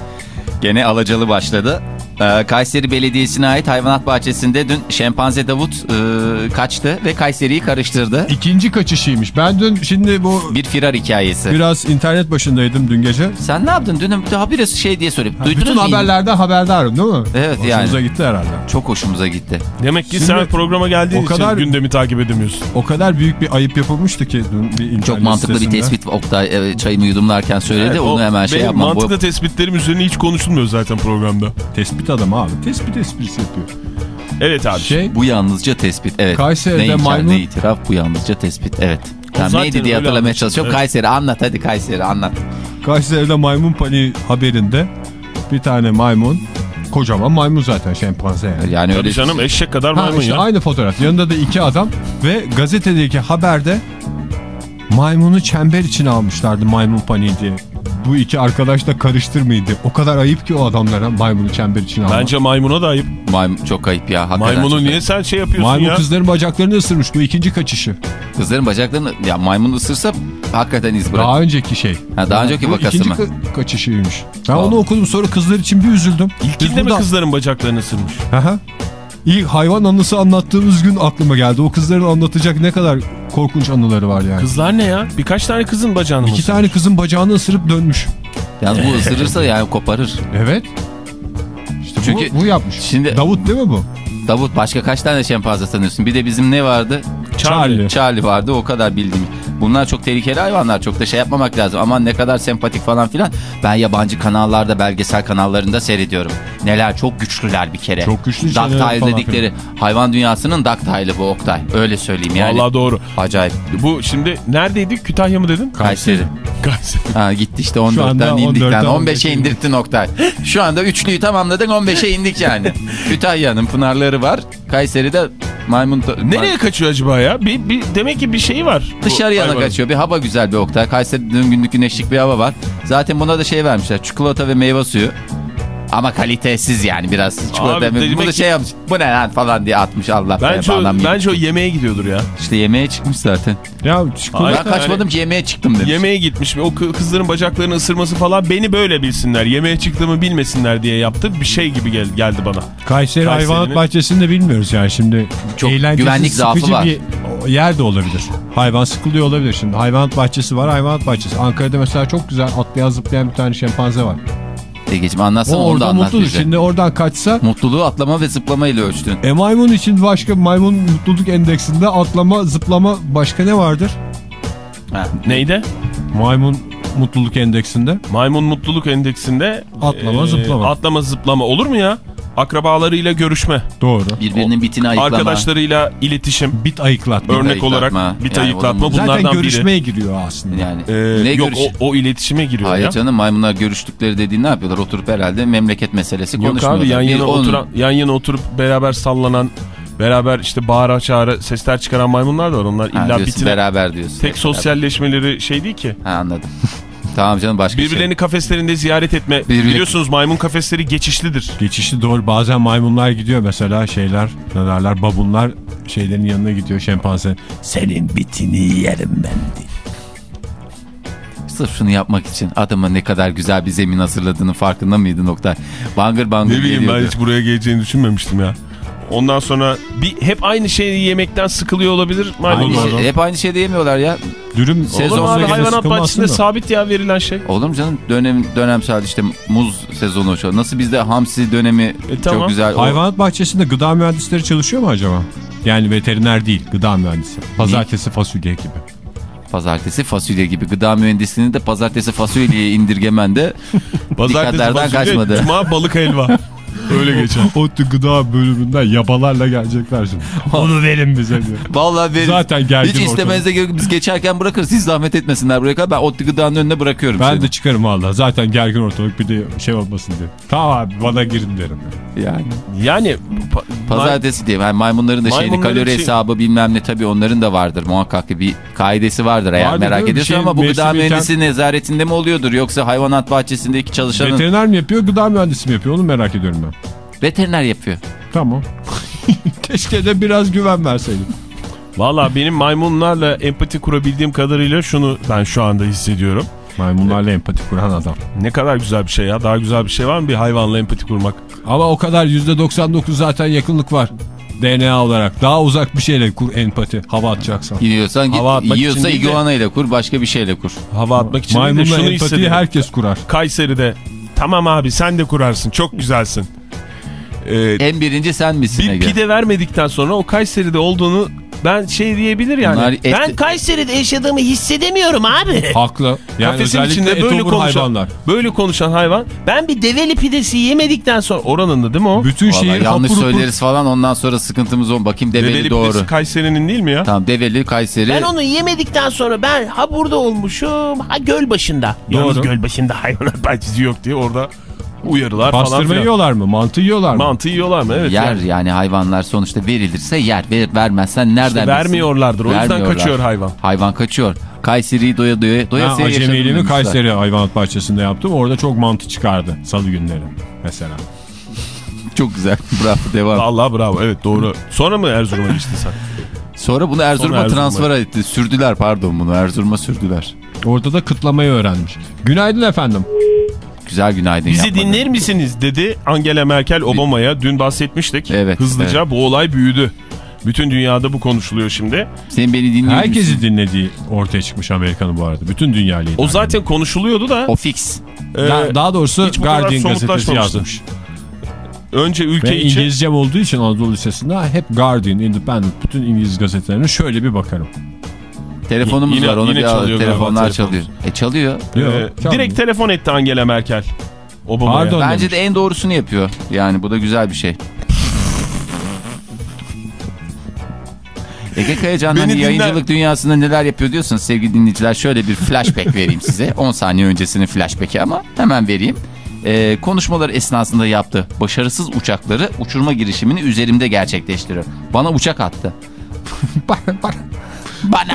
Gene alacalı başladı. Ee, Kayseri Belediyesi'ne ait hayvanat bahçesinde dün şempanze Davut e, kaçtı ve Kayseri'yi karıştırdı. İkinci kaçışıymış. Ben dün şimdi bu Bir firar hikayesi. biraz internet başındaydım dün gece. Sen ne yaptın? Dün daha biraz şey diye sorayım. Duydunuz Bütün mu? haberlerden haberdarım değil mi? Evet, Hoşunuza yani. gitti herhalde. Çok hoşumuza gitti. Demek ki Şimdi sen programa geldiğin o kadar- için gündemi takip edemiyorsun. O kadar büyük bir ayıp yapılmıştı ki dün bir internet Çok mantıklı sitesinde. bir tespit Oktay e, çayımı yudumlarken söyledi. Evet, Onu hemen şey yapmam. Bu- Mantıklı tespitlerim üzerine hiç konuşulmuyor zaten programda. Tespit adamı abi. Tespit esprisi yapıyor. Evet abi. Şey Bu yalnızca tespit. Evet. Kayseri'de ne maymun- ne itiraf bu yalnızca tespit. Evet. Tamam, neydi diye hatırlamaya çalışıyorum. evet. Kayseri anlat hadi Kayseri anlat. Kayseri'de maymun paniği haberinde bir tane maymun kocaman maymun zaten şempanze yani. Yani Tabii öyle canım eşek kadar Ha, maymun işte ya. aynı fotoğraf. Yanında da iki adam ve gazetedeki haberde maymunu çember içine almışlardı maymun paniği diye. Bu iki arkadaş da karıştırmaydı. O kadar ayıp ki o adamlara maymunu çember içine almak. Bence maymuna da ayıp. Maymun çok ayıp ya. Hakikaten Maymunu niye ayıp. sen şey yapıyorsun Maymun ya? kızların bacaklarını ısırmış. Bu ikinci kaçışı. Kızların bacaklarını ya maymun ısırsa hakikaten iz bırak. Daha önceki şey. Ha, daha önceki Bu vakası ikinci mı? ka- kaçışıymış. Ben Aa. onu okudum sonra kızlar için bir üzüldüm. İlkinde Biz mi burada- kızların bacaklarını ısırmış? Aha. İlk hayvan anısı anlattığımız gün aklıma geldi. O kızların anlatacak ne kadar korkunç anıları var yani. Kızlar ne ya? Birkaç tane kızın bacağını mı İki tane kızın bacağını ısırıp dönmüş. Yalnız bu ısırırsa yani koparır. Evet. İşte Çünkü bu, bu yapmış. şimdi- Davut değil mi bu? Davut başka kaç tane şempanze tanıyorsun? Bir de bizim ne vardı? Charlie. Charlie vardı o kadar bildiğim. Bunlar çok tehlikeli hayvanlar. Çok da şey yapmamak lazım. Aman ne kadar sempatik falan filan. Ben yabancı kanallarda, belgesel kanallarında seyrediyorum. Neler çok güçlüler bir kere. Çok güçlü falan dedikleri. Hayvan dünyasının Ductile'ı bu Oktay. Öyle söyleyeyim yani. Vallahi doğru. Acayip. Bu şimdi neredeydik? Kütahya mı dedin? Kayseri. Kayseri. Ha, gitti işte Şu anda 14'ten indikten 14'ten 15'e indirtti Oktay. Şu anda üçlüyü tamamladık 15'e indik yani. Kütahya'nın pınarları var. Kayseri'de maymun... Nereye kaçıyor acaba ya? Bir, bir, demek ki bir şey var. Dışarı yana kaçıyor. Bir hava güzel bir Oktay. Kayseri'de günlük güneşlik bir hava var. Zaten buna da şey vermişler. Çikolata ve meyve suyu. Ama kalitesiz yani biraz. Çikolata Abi, demek Bu da ki- şey yapmış. Bu ne lan falan diye atmış Allah. Bence o, bence o yemeğe gidiyordur ya. İşte yemeğe çıkmış zaten. Ya çikolata. Ben kaçmadım ki yemeğe çıktım demiş. Yemeğe gitmiş. O kı- kızların bacaklarını ısırması falan beni böyle bilsinler. Yemeğe çıktığımı bilmesinler diye yaptı. Bir şey gibi gel- geldi bana. Kayseri Hayvanat Bahçesi'nde bilmiyoruz yani şimdi. Çok güvenlik zaafı var. bir yer de olabilir. Hayvan sıkılıyor olabilir şimdi. Hayvanat bahçesi var, hayvanat bahçesi. Ankara'da mesela çok güzel atlayan zıplayan bir tane şempanze var. Egeciğim anlatsana O onu da orada anlat bize. Şimdi oradan kaçsa Mutluluğu atlama ve zıplama ile ölçtün. e maymun için başka maymun mutluluk endeksinde atlama zıplama başka ne vardır? Neydi? Maymun mutluluk endeksinde. Maymun mutluluk endeksinde Atlama, eee, zıplama. Atlama zıplama olur mu ya? Akrabalarıyla görüşme, Doğru. Birbirinin bitini ayıklama. arkadaşlarıyla iletişim, Bit ayıklatma. örnek ayıklatma. olarak bit Yani ayıklatma onun- bunlardan Zaten biri. görüşmeye giriyor aslında. Yani Ee, ne yok görüş? o, o iletişime giriyor Hayır ya. canım maymunlar görüştükleri dediğin ne yapıyorlar? Oturup herhalde memleket meselesi Yok konuşmuyorlar. abi yan yana, onun- oturan, yan yana oturup beraber sallanan, beraber işte bağıra çağıra sesler çıkaran maymunlar da var. Onlar Ha, illa diyorsun, bitine beraber diyorsun. tek sosyalleşmeleri şey değil ki. Ha, anladım. tamam canım başka Birbirlerini şey. kafeslerinde ziyaret etme. Birbirine- Biliyorsunuz maymun kafesleri geçişlidir. Geçişli doğru bazen maymunlar gidiyor mesela şeyler ne derler babunlar şeylerin yanına gidiyor şempanze. Senin bitini yerim ben diye. Sırf şunu yapmak için adama ne kadar güzel bir zemin hazırladığının farkında mıydın Oktay? Bangır bangır Ne bileyim ben geliyordu. hiç buraya geleceğini düşünmemiştim ya. Ondan sonra bir hep aynı şeyi yemekten sıkılıyor olabilir Aynı maymunlar. şey- hep aynı şeyde yemiyorlar ya. Dürüm Sezon Olur mu abi hayvanat bahçesinde sabit ya verilen şey. Olur mu canım? Dönem, dönemsel işte muz sezonu şu. Nasıl bizde hamsi dönemi tamam. çok güzel. Hayvanat bahçesinde gıda mühendisleri çalışıyor mu acaba? Yani veteriner değil gıda mühendisi. Pazartesi fasulye gibi. Pazartesi fasulye gibi. Gıda mühendisliğini de pazartesi fasulyeye indirgemen de Pazartesi dikkatlerden fasulye, kaçmadı. Cuma balık helva. Öyle geçer. ODTÜ gıda bölümünden yabalarla gelecekler şimdi. Onu verin bize diyor. Vallahi verin. Zaten gergin Hiç istemenize gerek yok. Biz geçerken bırakırız. Siz zahmet etmesinler buraya kadar. Ben otlu gıdanın önüne bırakıyorum. Ben seni. de çıkarım valla. Zaten gergin ortalık bir de şey olmasın diye. Tamam abi bana girin derim. Yani. Yani pa- Pazartesi diye. Yani maymunların da şeyini kalori şey- hesabı bilmem ne tabii onların da vardır. Muhakkak ki bir kaidesi vardır eğer Vardır merak ediyorsan şey, ama bu gıda mühendisi nezaretinde mi oluyordur? Yoksa hayvanat bahçesindeki çalışanın Veteriner mi yapıyor gıda mühendisi mi yapıyor onu merak ediyorum ben. Veteriner yapıyor. Tamam. Keşke de biraz güven verseydim. Valla benim maymunlarla empati kurabildiğim kadarıyla şunu ben şu anda hissediyorum. Maymunlarla empati kuran adam. Ne kadar güzel bir şey ya. Daha güzel bir şey var mı bir hayvanla empati kurmak? Ama o kadar %99 zaten yakınlık var. DNA olarak daha uzak bir şeyle kur empati hava atacaksan. Yiyorsan git, Hava atmak yiyorsa için iguana ile kur başka bir şeyle kur. Hava atmak için değil de Maymunla şunu empatiyi hissediyorum. herkes kurar. Kayseri'de tamam abi sen de kurarsın çok güzelsin. Ee, En birinci sen misin bir Ege? pide vermedikten sonra o Kayseri'de olduğunu ben şey diyebilir yani. Bunlar et- Ben Kayseri'de yaşadığımı hissedemiyorum abi. Haklı. Yani Kafesin özellikle içinde böyle konuşan, hayvanlar. böyle konuşan hayvan. Ben bir develi pidesi yemedikten sonra oranın da değil mi o? Bütün Vallahi şehir yanlış hapur hapur- söyleriz falan ondan sonra sıkıntımız o. Bakayım develi, develi doğru. pidesi Kayseri'nin değil mi ya? Tamam develi Kayseri. Ben onu yemedikten sonra ben ha burada olmuşum ha göl başında. Yalnız Doğru. göl başında hayvanat bahçesi yok diye orada uyarılar falan Pastırma yiyorlar mı? Mantı yiyorlar mı? Mantı yiyorlar mı? Evet. yer yani. yani. hayvanlar sonuçta verilirse yer. Ver, vermezsen nereden İşte vermiyorlardır. O yüzden Vermiyorlar. kaçıyor hayvan. Hayvan kaçıyor. Kayseri'yi doya doya doya Ben acemiliğimi Kayseri hayvanat bahçesinde yaptım. Orada çok mantı çıkardı salı günleri mesela. Çok güzel. Bravo devam. Allah bravo. Evet doğru. Sonra mı Erzurum'a geçtin sen? Sonra bunu Erzurum'a Sonra Erzurum'a. transfer etti. Sürdüler pardon bunu Erzurum'a sürdüler. Orada da kıtlamayı öğrenmiş. Günaydın efendim. Güzel günaydın Bizi yapmadı. dinler misiniz dedi Angela Merkel Obama'ya. Dün bahsetmiştik. Evet, Hızlıca bu olay büyüdü. Bütün dünyada bu konuşuluyor şimdi. Sen beni dinliyor Herkesi musun? dinlediği ortaya çıkmış Amerika'nın bu arada. Bütün dünya liderleri. O zaten konuşuluyordu da. O fix. e, Da- daha doğrusu Guardian gazetesi yazmış. önce ülke Ve için İngilizcem olduğu için Anadolu Lisesi'nde hep Guardian, Independent bütün İngiliz gazetelerine şöyle bir bakarım. Telefonumuz Yine- var onu yine bir çalıyor galiba telefonlar telefon. çalıyor. E çalıyor. e, Yok, direkt telefon etti Angela Merkel. Obama'ya. Pardon. Bence demiş. de en doğrusunu yapıyor. Yani bu da güzel bir şey. Ege Kayacan hani yayıncılık dünyasında neler yapıyor diyorsanız sevgili dinleyiciler şöyle bir flashback vereyim size. 10 saniye öncesinin flashback'i ama hemen vereyim. Ee, konuşmalar esnasında yaptı. Başarısız uçakları uçurma girişimini üzerimde gerçekleştiriyor. Bana uçak attı. Bana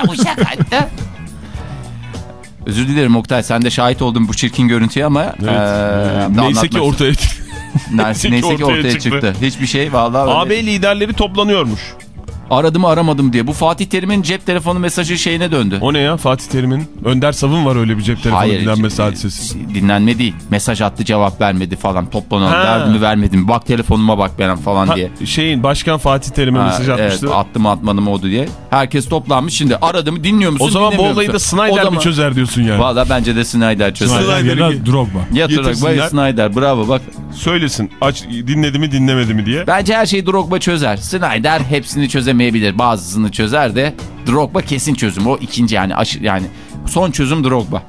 uçak attı. Özür dilerim Oktay sen de şahit oldun bu çirkin görüntüye ama Evet. eee, Ee, da Neyse ki ortaya Neyse, neyse ki ortaya, çıktı. çıktı. Hiçbir şey vallahi AB öyle. liderleri toplanıyormuş. Aradım aramadım diye. Bu Fatih Terim'in cep telefonu mesajı şeyine döndü. O ne ya Fatih Terim'in? Önder Savun var öyle bir cep telefonu dinlenme e, hadisesi. dinlenme değil. Mesaj attı cevap vermedi falan. Toplanan derdimi vermedim. Bak telefonuma bak benim falan Ha, diye. şeyin başkan Fatih Terim'e mesaj atmıştı. Evet, attım mı atmadım mı oldu diye. Herkes toplanmış şimdi aradım dinliyor musun? o zaman bu olayı da? Snyder O mi zaman- çözer diyorsun yani? Valla bence de Snyder çözer. Snyder ya da Drogba. Bay Snyder bravo bak. Söylesin aç dinledi mi dinlemedi mi diye. Bence her şeyi Drogba çözer. Snyder hepsini çözemeyebilir. Bazısını çözer de Drogba kesin çözüm. O ikinci yani aşı, yani son çözüm Drogba.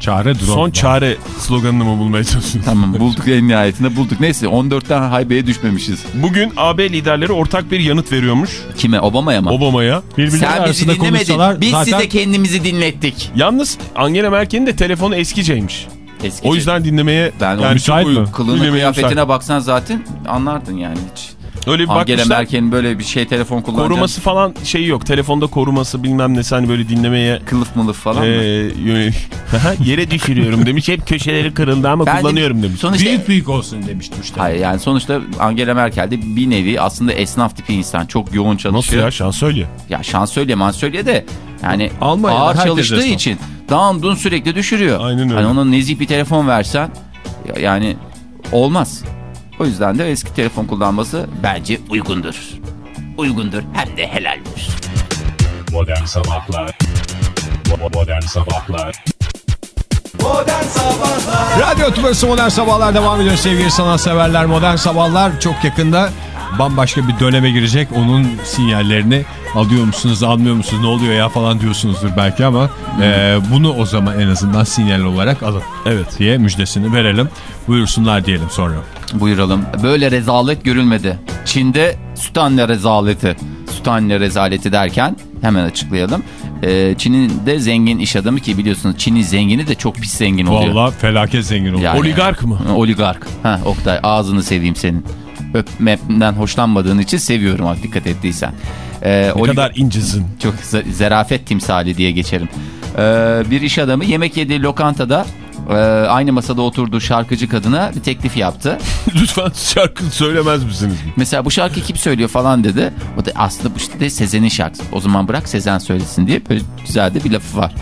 Çare Drogba. Son çare sloganını mı bulmaya çalışıyorsun? Tamam bulduk en nihayetinde bulduk. Neyse 14'ten haybeye düşmemişiz. Bugün AB liderleri ortak bir yanıt veriyormuş Kime? Obama'ya mı? Obama'ya. Sen bizi arasında dinlemedin. Biz zaten size kendimizi dinlettik. Yalnız Angela Merkel'in de telefonu eskiceymiş. Eski O yüzden dinlemeye Ben o yani müsait mi? kılığına Dinlemeye kıyafetine müsait. baksan zaten anlardın yani hiç. Öyle bir Angela bakmışlar. Merkel'in böyle bir şey telefon kullanacağını. Koruması falan şeyi yok. Telefonda koruması bilmem ne hani böyle dinlemeye Kılıf mılıf falan e, mı? yönelik. Yere düşürüyorum demiş. Hep köşeleri kırıldı ama Ben kullanıyorum demiş. Sonuçta büyük büyük olsun demişti işte. Hayır yani sonuçta Angela Merkel de bir nevi aslında esnaf tipi insan. Çok yoğun Nasıl çalışıyor. ya şansölye? Ya şansölye mansölye de yani Almanya'da ağır çalıştığı esnaf. için down sürekli düşürüyor. Aynen öyle. Hani ona nezih bir telefon versen ya- yani olmaz. O yüzden de eski telefon kullanması bence uygundur. Uygundur hem de helaldir. Modern Sabahlar Modern Sabahlar Modern Sabahlar Radyo Tümrüsü Modern Sabahlar devam ediyor sevgili sanatseverler. Modern Sabahlar çok yakında bambaşka bir döneme girecek. Onun sinyallerini alıyor musunuz, almıyor musunuz, ne oluyor ya falan diyorsunuzdur belki ama e, bunu o zaman en azından sinyal olarak alın. Evet. Diye müjdesini verelim. Buyursunlar diyelim sonra. Buyuralım. Böyle rezalet görülmedi. Çin'de süt anne rezaleti. Süt anne rezaleti derken hemen açıklayalım. Ee, Çin'in de zengin iş adamı ki biliyorsunuz Çin'in zengini de çok pis zengin oluyor. Vallahi felaket zengin oldu. Yani- Oligark mı? Oligark. Ha Oktay ağzını seveyim senin. Öpmemden hoşlanmadığın için seviyorum ha dikkat ettiysen. Ee, Ne kadar incesin. Çok zerafet timsali diye geçerim. Ee, bir iş adamı yemek yediği lokantada e, aynı masada oturduğu şarkıcı kadına bir teklif yaptı. Lütfen şarkı söylemez misiniz? Mesela bu şarkı kim söylüyor falan dedi. O da aslında bu işte de Sezen'in şarkısı. O zaman bırak Sezen söylesin diye böyle güzel de bir lafı var.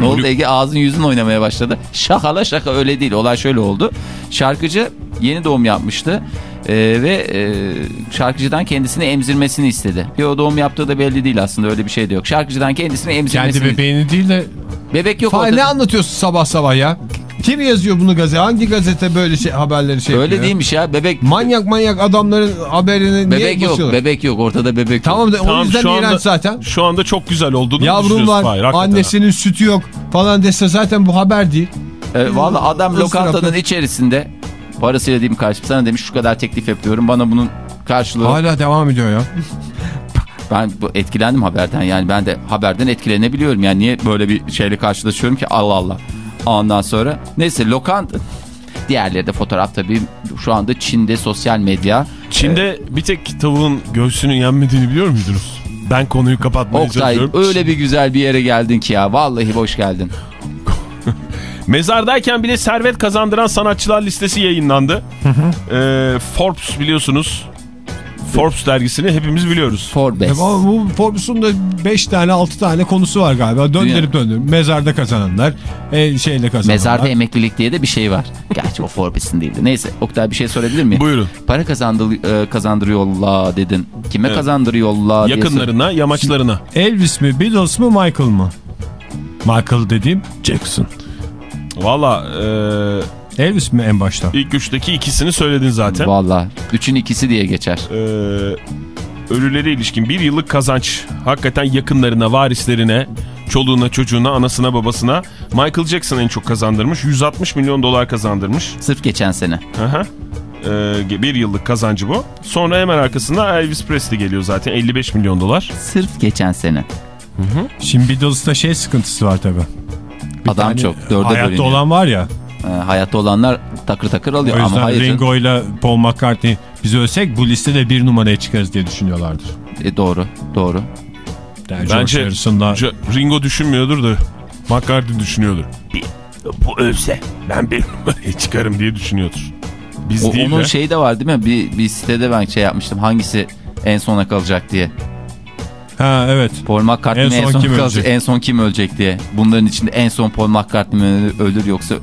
Ne oldu Ege ağzın yüzün oynamaya başladı. Şakala şaka öyle değil. Olay şöyle oldu. Şarkıcı yeni doğum yapmıştı. Ee, ve e, şarkıcıdan kendisini emzirmesini istedi. Yo doğum yaptığı da belli değil aslında öyle bir şey de yok. Şarkıcıdan kendisini emzirmesini Kendi bebeğini değil de... Bebek yok Fahir ortada. ne anlatıyorsun sabah sabah ya? Kim yazıyor bunu gazete? Hangi gazete böyle şey haberleri şey Öyle yapıyor? değilmiş ya bebek. Manyak manyak adamların haberini Bebek niye yok basıyorlar? bebek yok ortada bebek yok. Tamam o Tamam, yüzden şu anda- zaten. Şu anda çok güzel olduğunu Yavrum var, Hayır, annesinin sütü yok falan dese zaten bu haber değil. E, Valla adam lokantanın içerisinde parasıyla diyeyim karşı sana demiş şu kadar teklif yapıyorum bana bunun karşılığı. Hala devam ediyor ya. Ben bu etkilendim haberden yani ben de haberden etkilenebiliyorum yani niye böyle bir şeyle karşılaşıyorum ki Allah Allah. Ondan sonra neyse lokanta diğerleri de fotoğraf tabii şu anda Çin'de sosyal medya. Çin'de bir tek tavuğun göğsünün yenmediğini biliyor muydunuz? Ben konuyu kapatmaya Oktay çalışıyorum. öyle bir güzel bir yere geldin ki ya vallahi hoş geldin. Mezardayken bile servet kazandıran sanatçılar listesi yayınlandı. Ee, Forbes biliyorsunuz. Forbes dergisini hepimiz biliyoruz. Forbes. E, ama bu Forbes'un da 5 tane 6 tane konusu var galiba. Döndürüp döndürüp. Mezarda kazananlar, e, şeyle kazananlar. Mezarda emeklilik diye de bir şey var. Gerçi o Forbes'in değildi. Neyse Oktay bir şey sorabilir miyim? Buyurun. Para kazandı, e, kazandırıyorlar dedin. Kime Evet. kazandırıyorlar diye Yakınlarına, yamaçlarına. Elvis mi, Beatles mı, Michael mı? Michael dediğim Jackson. Valla e, Elvis mi en başta? ilk üçteki ikisini söyledin zaten. Valla. Üçün ikisi diye geçer. e, ölülere ilişkin bir yıllık kazanç hakikaten yakınlarına, varislerine, çoluğuna, çocuğuna, anasına, babasına Michael Jackson en çok kazandırmış. 160 milyon dolar kazandırmış. Sırf geçen sene. Hı hı. E, bir yıllık kazancı bu. Sonra hemen arkasında Elvis Presley geliyor zaten 55 milyon dolar. Sırf geçen sene. Şimdi Beatles'ta şey sıkıntısı var tabii. Bir Adam çok. Dörde Hayatta bölünüyor. olan var ya. E, hayatta olanlar takır takır O alıyor. yüzden Ama hayır. canım. Ringo ile Paul McCartney biz ölsek bu listede bir numaraya çıkarız diye düşünüyorlardır. E, doğru. Doğru. Yani Bence Harrison'la J- Ringo düşünmüyordur da McCartney düşünüyordur. Bir, bu ölse ben bir numaraya çıkarım diye düşünüyordur. Biz O, değil onun de. şeyi de var değil mi? Bir, bir sitede ben şey yapmıştım. Hangisi en sona kalacak diye. Ha evet. Paul McCartney En mi en son son, kim ölecek? en son kim ölecek diye. Bunların içinde en son Paul McCartney mi ölür yoksa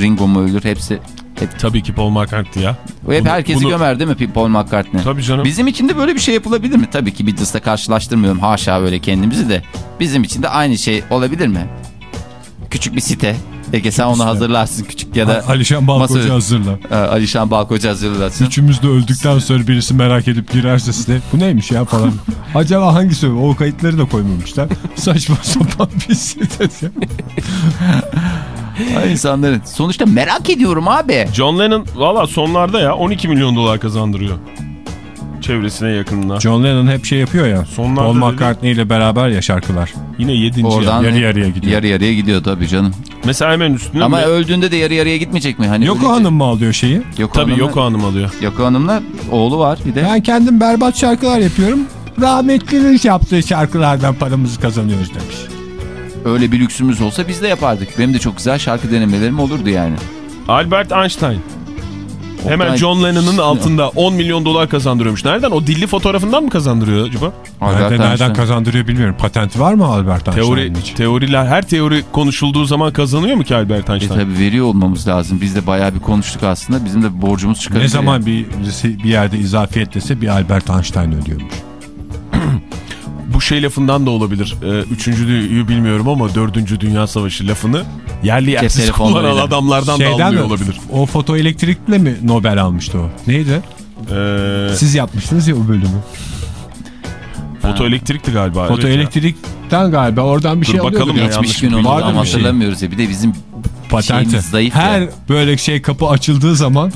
Ringo mu ölür hepsi. Hep, Tabii ki Paul McCartney ya. o hep Bunu- herkesi bunu- gömer değil mi Paul McCartney? Tabii canım. Bizim için de böyle bir şey yapılabilir mi? Tabii ki Beatles'la karşılaştırmıyorum. Haşa öyle kendimizi de. Bizim için de aynı şey olabilir mi? Küçük bir site. Ege sen onu hazırlarsın küçük ya da Alişan Balkocu Masa- hazırla. Alişan Balkocu hazırlasın. Üçümüz de öldükten sonra birisi merak edip girerse size bu neymiş ya falan. Acaba hangisi o? O kayıtları da koymamışlar. Saçma sapan bir site. ya. Ay, insanların. Sonuçta merak ediyorum abi. John Lennon valla sonlarda ya 12 milyon dolar kazandırıyor. Çevresine yakınına. John Lennon hep şey yapıyor ya. Sonlarda Paul dedi- McCartney ile beraber ya şarkılar. Yine 7. Oradan yarı yarıya gidiyor. Yarı yarıya gidiyor tabii canım. Mesela hemen üstüne Ama mi? öldüğünde de yarı yarıya gitmeyecek mi? Hani Yoko Hanım mı alıyor şeyi? Yoko Tabii Hanım'la- Yoko Hanım alıyor. Yoko Hanım'la oğlu var bir de. Ben kendim berbat şarkılar yapıyorum. Rahmetlinin yaptığı şarkılardan paramızı kazanıyoruz demiş. Öyle bir lüksümüz olsa biz de yapardık. Benim de çok güzel şarkı denemelerim olurdu yani. Albert Einstein. Hemen John Lennon'ın altında 10 milyon dolar kazandırıyormuş. Nereden? O dilli fotoğrafından mı kazandırıyor acaba? Nereden Einstein. kazandırıyor bilmiyorum. Patenti var mı Albert Teori, Einstein'ın hiç? teoriler, her teori konuşulduğu zaman kazanıyor mu ki Albert E Einstein? tabii veriyor olmamız lazım. Biz de bayağı bir konuştuk aslında. Bizim de borcumuz çıkarıyor. Ne zaman bir, birisi bir yerde izafiyet dese bir Albert Einstein ödüyormuş. Bu şey lafından da olabilir. Ee, üçüncüyü bilmiyorum ama dördüncü Dünya Savaşı lafını yerli yersiz kullanan adamlardan da Şeyden alınıyor mi? olabilir. O fotoelektrikle mi Nobel almıştı o? Neydi? Ee, Siz yapmıştınız ya o bölümü. fotoelektrikti galiba. evet. Fotoelektrikten galiba oradan bir Dur şey bakalım ya. Geçmiş yanlış gün onu bir şey. hatırlamıyoruz ya. Bir de bizim Patenti. şeyimiz zayıf Her ya. böyle şey kapı açıldığı zaman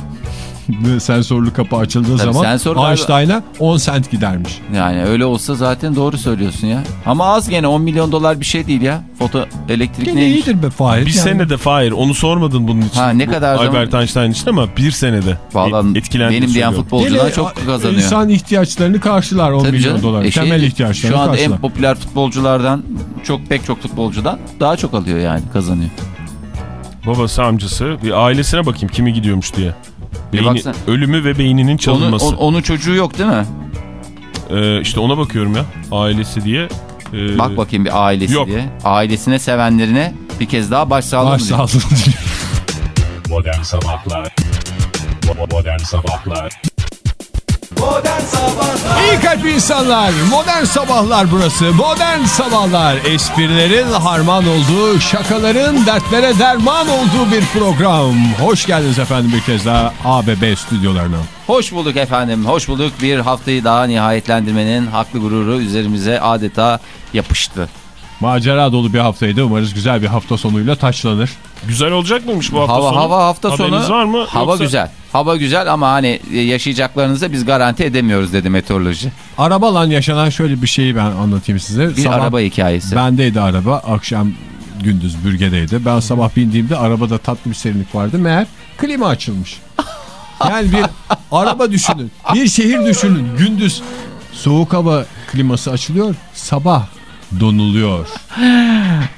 sensörlü kapı açıldığı Tabii zaman Einstein'a 10 sent gidermiş. Yani öyle olsa zaten doğru söylüyorsun ya. Ama az gene 10 milyon dolar bir şey değil ya. Foto elektrik Gene neymiş? iyidir be Fahir. Bir Yani. senede Fahir onu sormadın bunun için. Ha, ne Bu kadar zaman- Albert Einstein için ama bir senede Vallahi e- etkilendiğini benim diyen futbolcular çok kazanıyor. İnsan ihtiyaçlarını karşılar 10 Tabii milyon canım. dolar. E şey, Temel ihtiyaçlarını Şu anda karşılar. en popüler futbolculardan çok pek çok futbolcudan daha çok alıyor yani kazanıyor. Babası amcası bir ailesine bakayım kimi gidiyormuş diye. Beyni, baksana. ölümü ve beyninin çalınması. o- onun çocuğu yok değil mi? Ee, işte ona bakıyorum ya. Ailesi diye. Ee, Bak bakayım bir ailesi yok. diye. Ailesine sevenlerine bir kez daha başsağlığı Baş. Modern Sabahlar Modern Sabahlar Modern Sabahlar İyi kalp insanlar. Modern sabahlar burası. Modern sabahlar. Esprilerin harman olduğu, şakaların dertlere derman olduğu bir program. Hoş geldiniz efendim bir kez daha ABB stüdyolarına. Hoş bulduk efendim. Hoş bulduk. Bir haftayı daha nihayetlendirmenin haklı gururu üzerimize adeta yapıştı. Macera dolu bir haftaydı. Umarız güzel bir hafta sonuyla taçlanır. Güzel olacak mıymış bu hafta hava sonu? hava hafta sonu. Haberiniz var mı? Hava Yoksa- güzel. Hava güzel ama hani e, yaşayacaklarınızı biz garanti edemiyoruz dedi meteoroloji. Arabalan yaşanan şöyle bir şeyi ben anlatayım size. Bir Sabah araba hikayesi. Bendeydi araba. Akşam gündüz bürgedeydi. Ben sabah bindiğimde arabada tatlı bir serinlik vardı. Meğer klima açılmış. Yani bir araba düşünün. Bir şehir düşünün. Gündüz soğuk hava kliması açılıyor. Sabah donuluyor.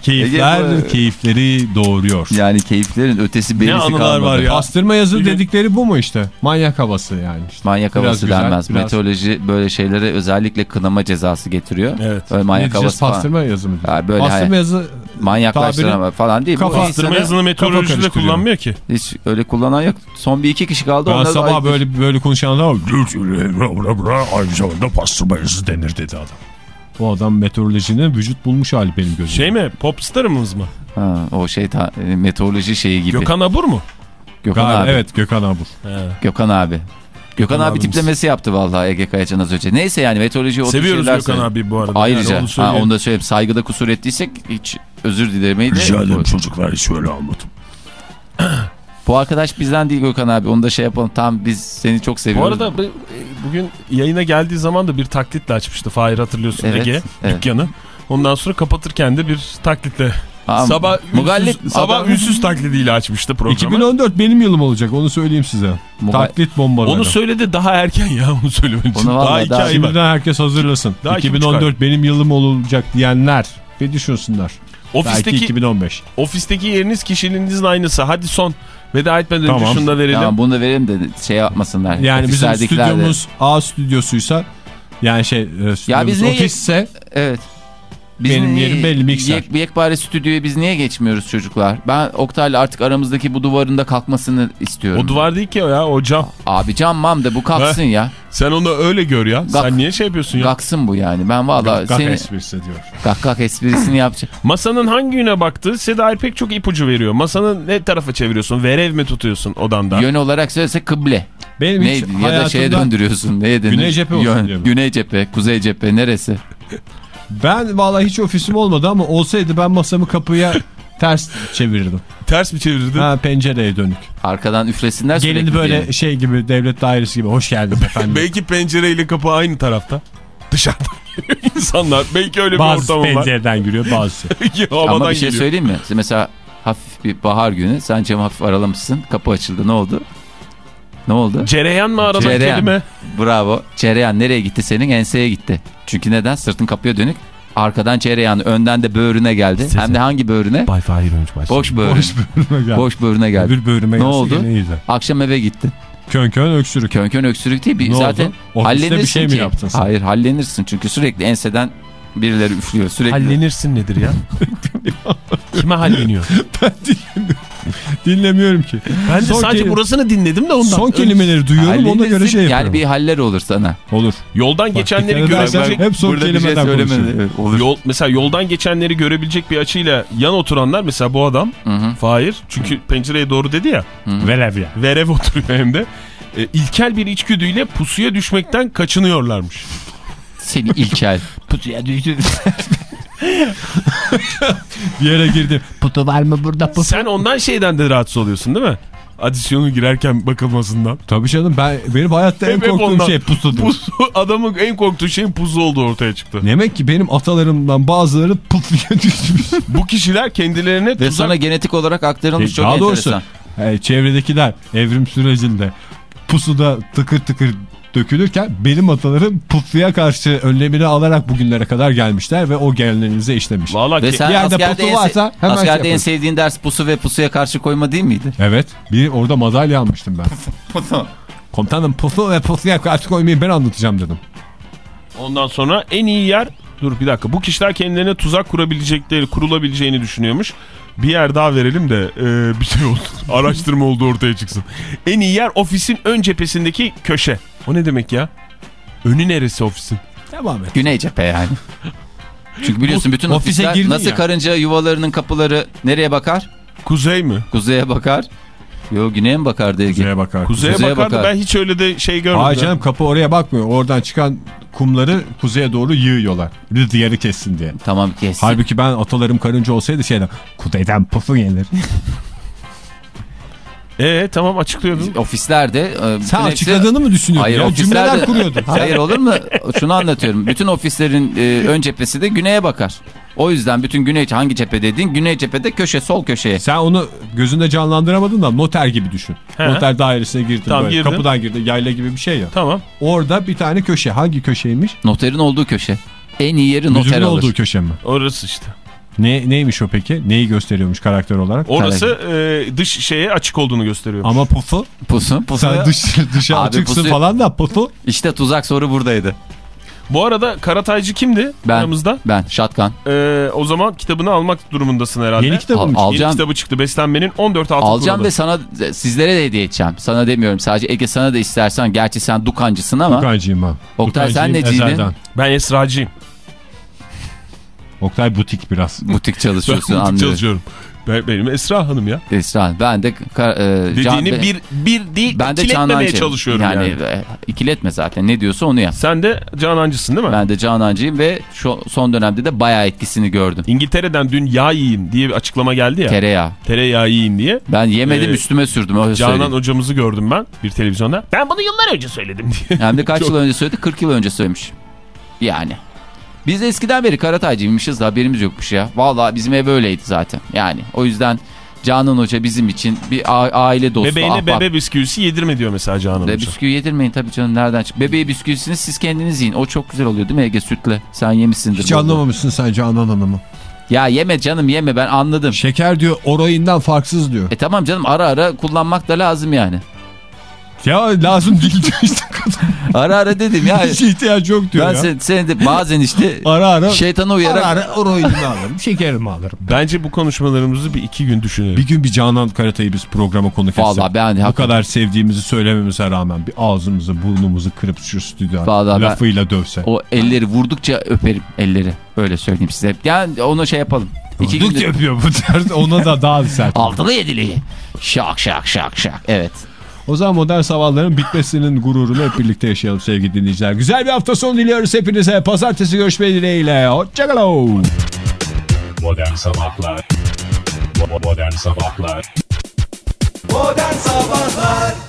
Keyifler Ege keyifleri doğuruyor. Yani keyiflerin ötesi berisi anılar kalmadı. var ya. Pastırma yazı dedikleri bu mu işte? Manyak havası yani. işte. Manyak Biraz havası güzel, denmez. biraz- Meteoroloji böyle şeylere özellikle kınama cezası getiriyor. Evet. Öyle Ne manyak diyeceğiz havası falan. pastırma yazı mı? Ha, böyle pastırma hayal- yazı Manyaklaştırma falan değil. Kafa- Pastırma yazını meteorolojide kullanmıyor ki. Hiç öyle kullanan yok. Son bir iki kişi kaldı. ben onlar da sabah böyle böyle konuşanlar. Aynı zamanda pastırma yazı denir dedi adam. O adam meteorolojinin vücut bulmuş hali benim gözümde. Şey mi? Popstarımız mı? Ha, o şey ta- e, meteoroloji şeyi gibi. Gökhan Abur mu? Gökhan Galiba, abi. Evet Gökhan Abur. Gökhan abi. Gökhan, abi abimiz. tiplemesi yaptı vallahi Ege Kayacan az önce. Neyse yani meteoroloji o Seviyoruz şeyler Gökhan abi bu arada. Ayrıca Yani onu ha, onu da söyleyeyim. Saygıda kusur ettiysek hiç özür dilemeyi de. Rica ederim Bu, çocuklar hiç öyle almadım. bu arkadaş bizden değil Gökhan abi. Onu da şey yapalım. Tamam biz seni çok Bu seviyoruz. arada bu- bugün yayına geldiği zaman da bir taklitle açmıştı. Fahir hatırlıyorsun Evet, Ege evet. dükkanı. Ondan sonra kapatırken de bir taklitle Aa, sabah Mugallit ünsüz, sabah adam- ünsüz taklidiyle açmıştı programı. 2014 benim yılım olacak onu söyleyeyim size. Muga- Taklit bombaları. Onu söyledi daha erken ya onu söylemen için. Daha iki daha- ay var. Herkes hazırlasın. Daha iki buçuk 2014 benim yılım olacak diyenler bir düşünsünler. Belki Ofisteki, 2015. ofisteki yeriniz kişiliğinizin aynısı. Hadi son veda etmeden önce Tamam. şunu da verelim. Tamam bunu da verelim de şey yapmasınlar. Yani bizim de- stüdyomuz A stüdyosuysa yani şey e, stüdyomuz biz ofisse Evet. Biz Benim niye- yerim belli, mikser. Yek, yekpare stüdyoya biz niye geçmiyoruz çocuklar? Ben Oktay'la artık aramızdaki bu duvarın da kalkmasını istiyorum. O duvar değil ki o ya o cam. Abi cam mam da bu kalksın ya. Sen onu öyle gör ya. Gak. Sen niye şey yapıyorsun ya? Kalksın bu yani. Ben valla gak seni esprisi diyor. gak gak esprisini yapacağım. Masanın hangi yöne baktı? Size dair pek çok ipucu veriyor. Masanın ne tarafa çeviriyorsun? Verev mi tutuyorsun odanda? Yön olarak söylese kıble. Benim Neydi? Ya da şeye döndürüyorsun. Neye denir? Güney cephe olsun mi? Güney cephe, kuzey cephe neresi? ben vallahi hiç ofisim olmadı ama olsaydı ben masamı kapıya ters çevirirdim. Ters mi çevirdin? Ha pencereye dönük. Arkadan üflesinler Gelin sürekli böyle diye. şey gibi devlet dairesi gibi hoş geldiniz efendim. Belki pencereyle kapı aynı tarafta. Dışarıdan geliyor insanlar. Belki öyle bir Bazı ortamı var. pencereden giriyor bazısı. Ama bir şey geliyor. söyleyeyim mi? Mesela hafif bir bahar günü sen camı hafif aralamışsın. Kapı açıldı. Ne oldu? Ne oldu? Cereyan mı aranan Cereyan. kelime? Bravo. Cereyan nereye gitti? Senin enseye gitti. Çünkü neden? Sırtın kapıya dönük. Arkadan cereyan, önden de böğrüne geldi. Sesi. Hem de hangi böğrüne? Bay Fahir Önç başladı. Boş böğrüne. Boş bölüme geldi. Boş böğrüne geldi. Öbür bölüme Ne oldu? Akşam eve gitti. Kön kön öksürük. Kön kön öksürük değil. Bir, Ne zaten oldu? Ofiste hallenirsin bir şey mi ki. yaptın sen? Hayır hallenirsin. Çünkü sürekli enseden birileri üflüyor. Sürekli. Hallenirsin nedir ya? Kime halleniyor? Dinlemiyorum ki. Ben de Son sadece burasını dinledim de ondan. Son kelimeleri duyuyorum ona Hallenirsin, göre şey yapıyorum. Yani bir haller olur sana. Olur. Yoldan Bak, geçenleri görebilecek... hep son şey kelimeden. Evet, olur. Yol, mesela yoldan geçenleri görebilecek bir açıyla yan oturanlar mesela bu adam Hı hı. Fahir çünkü pencereye doğru dedi ya Velev ya. verev oturuyor hem de e, ilkel bir içgüdüyle pusuya düşmekten kaçınıyorlarmış. Seni ilkel. Pusuya düştün. Bir yere girdim. Putu var mı burada putu? Sen ondan şeyden de rahatsız oluyorsun değil mi? Adisyonu girerken bakılmasından. Tabii canım ben benim hayatta en Hep- korktuğum ondan. şey pusudur. Pusu, adamın en korktuğu şeyin pusu olduğu ortaya çıktı. Demek ki benim atalarımdan bazıları düşmüş. Bu kişiler kendilerine Ve tuzak... sana genetik olarak aktarılmış çok Daha doğrusu e, çevredekiler evrim sürecinde pusuda tıkır tıkır dökülürken benim atalarım pusuya karşı önlemini alarak bugünlere kadar gelmişler ve o geleneğinize işlemiş. Valla Ve sen bir yerde askerde, pusu en, varsa hemen şey askerde en yaparız. sevdiğin ders pusu ve pusuya karşı koyma değil miydi? Evet bir orada madalya almıştım ben. Komutanım pusu ve pusuya karşı koymayı ben anlatacağım dedim. Ondan sonra en iyi yer... Dur bir dakika. Bu kişiler kendilerine tuzak kurabilecekleri, kurulabileceğini düşünüyormuş. Bir yer daha verelim de e, bir şey oldu. Araştırma oldu ortaya çıksın. En iyi yer ofisin ön cephesindeki köşe. O ne demek ya? Önü neresi ofisin? Devam et. Güney cephe yani. Çünkü biliyorsun bütün ofise ofisler nasıl ya. karınca yuvalarının kapıları nereye bakar? Kuzey mi? Kuzeye bakar. Yo güneye mi bakar diye. Kuzeye bakar. Kuzeye, Kuzeye bakardı bakar. ben hiç öyle de şey görmedim. Hayır canım kapı oraya bakmıyor. Oradan çıkan kumları kuzeye doğru yığıyorlar. Rüzgarı kessin diye. Tamam kessin. Halbuki ben atalarım karınca olsaydı şeyden kuzeyden pusu gelir. Ee tamam açıklıyordun. Ofislerde. e, Sen açıkladığını mı düşünüyordun Hayır, ya? ofislerde- Cümleler kuruyordun. Hayır olur mu? Şunu anlatıyorum. Bütün ofislerin e, ön cephesi de güneye bakar. O yüzden bütün güney hangi cephe dediğin güney cephede köşe sol köşeye. Sen onu gözünde canlandıramadın da noter gibi düşün. He. Noter dairesine girdin Tamam, böyle. girdim. Kapıdan girdin yayla gibi bir şey ya. Tamam. Orada bir tane köşe. Hangi köşeymiş? Noterin olduğu köşe. En iyi yeri noter Müdürün alır. olduğu köşe mi? Orası işte. Ne, neymiş o peki? Neyi gösteriyormuş karakter olarak? Orası e, dış şeye açık olduğunu gösteriyor. Ama pufu. Pusu, pusu. Sen dış, dışa Abi açıksın pusu- falan da pufu. İşte tuzak soru buradaydı. Bu arada Karataycı kimdi Ben, aramızda? ben Şatkan. E, o zaman kitabını almak durumundasın herhalde. Yeni kitabı Al- mı? al- Yeni Alacağım. kitabı çıktı. Beslenmenin 14 altın Alacağım kuralı. ve sana sizlere de hediye edeceğim. Sana demiyorum sadece Ege sana da istersen. Gerçi sen dukancısın ama. Dukancıyım ben. Oktay, sen neciydin? ezelden. Ben Esracıyım. Oktay butik biraz. Butik çalışıyorsun Ben anlıyorum. çalışıyorum. Ben, benim Esra Hanım ya. Esra ben de e, can- Dediğini bir, bir değil ben de ikiletmemeye çalışıyorum yani. yani. e, ikiletme zaten ne diyorsa onu yap. Sen de Canancısın değil mi? Ben de Canancıyım ve şu son dönemde de bayağı etkisini gördüm. İngiltere'den dün yağ yiyin diye bir açıklama geldi ya. Tereyağı. Tereyağı yiyin diye. Ben yemedim Ee, üstüme sürdüm öyle Canan söyleyeyim. hocamızı gördüm ben bir televizyonda. Ben bunu yıllar önce söyledim diye. Hem de kaç Çok- yıl önce söyledi? 40 yıl önce söylemiş. Yani. Biz eskiden beri Karataycıymışız da haberimiz yokmuş ya. Vallahi bizim ev öyleydi zaten. Yani o yüzden Canan Hoca bizim için bir aile dostu. Bebeğine ahbap. bebe bisküvisi yedirme diyor mesela Canan Hoca. bisküvi yedirmeyin tabii canım nereden çık. Bebeği bisküvisini siz kendiniz yiyin. O çok güzel oluyor değil mi Ege sütle? Sen yemişsindir. Hiç anlamamışsın sen Canan Hanım'ı. Ya yeme canım yeme ben anladım. Şeker diyor orayından farksız diyor. E tamam canım ara ara kullanmak da lazım yani. Ya lazım değil diyor işte. Ara ara dedim ya. Hiç ihtiyaç yok diyor ben ya. sen, sen de bazen işte Ara ara. şeytana uyarak Ara ara oroidini alırım. Şekerimi alırım. Bence bu konuşmalarımızı bir iki gün düşünelim. Bir gün bir Canan Karatay'ı biz programa konuk etsek. Vallahi ben Bu hakikaten- kadar sevdiğimizi söylememize rağmen bir ağzımızı burnumuzu kırıp şu stüdyoda Vallahi ben- lafıyla dövse. o elleri vurdukça öperim elleri. Öyle söyleyeyim size. Yani onu şey yapalım. İki Duk günde yapıyor bu ders ona da daha sert. altılı yedili. Şak şak şak şak. Evet. O zaman modern sabahların bitmesinin gururunu hep birlikte yaşayalım sevgili dinleyiciler. Güzel bir hafta sonu diliyoruz hepinize. Pazartesi görüşmek dileğiyle. Hoşçakalın. Modern Sabahlar Modern Sabahlar Modern Sabahlar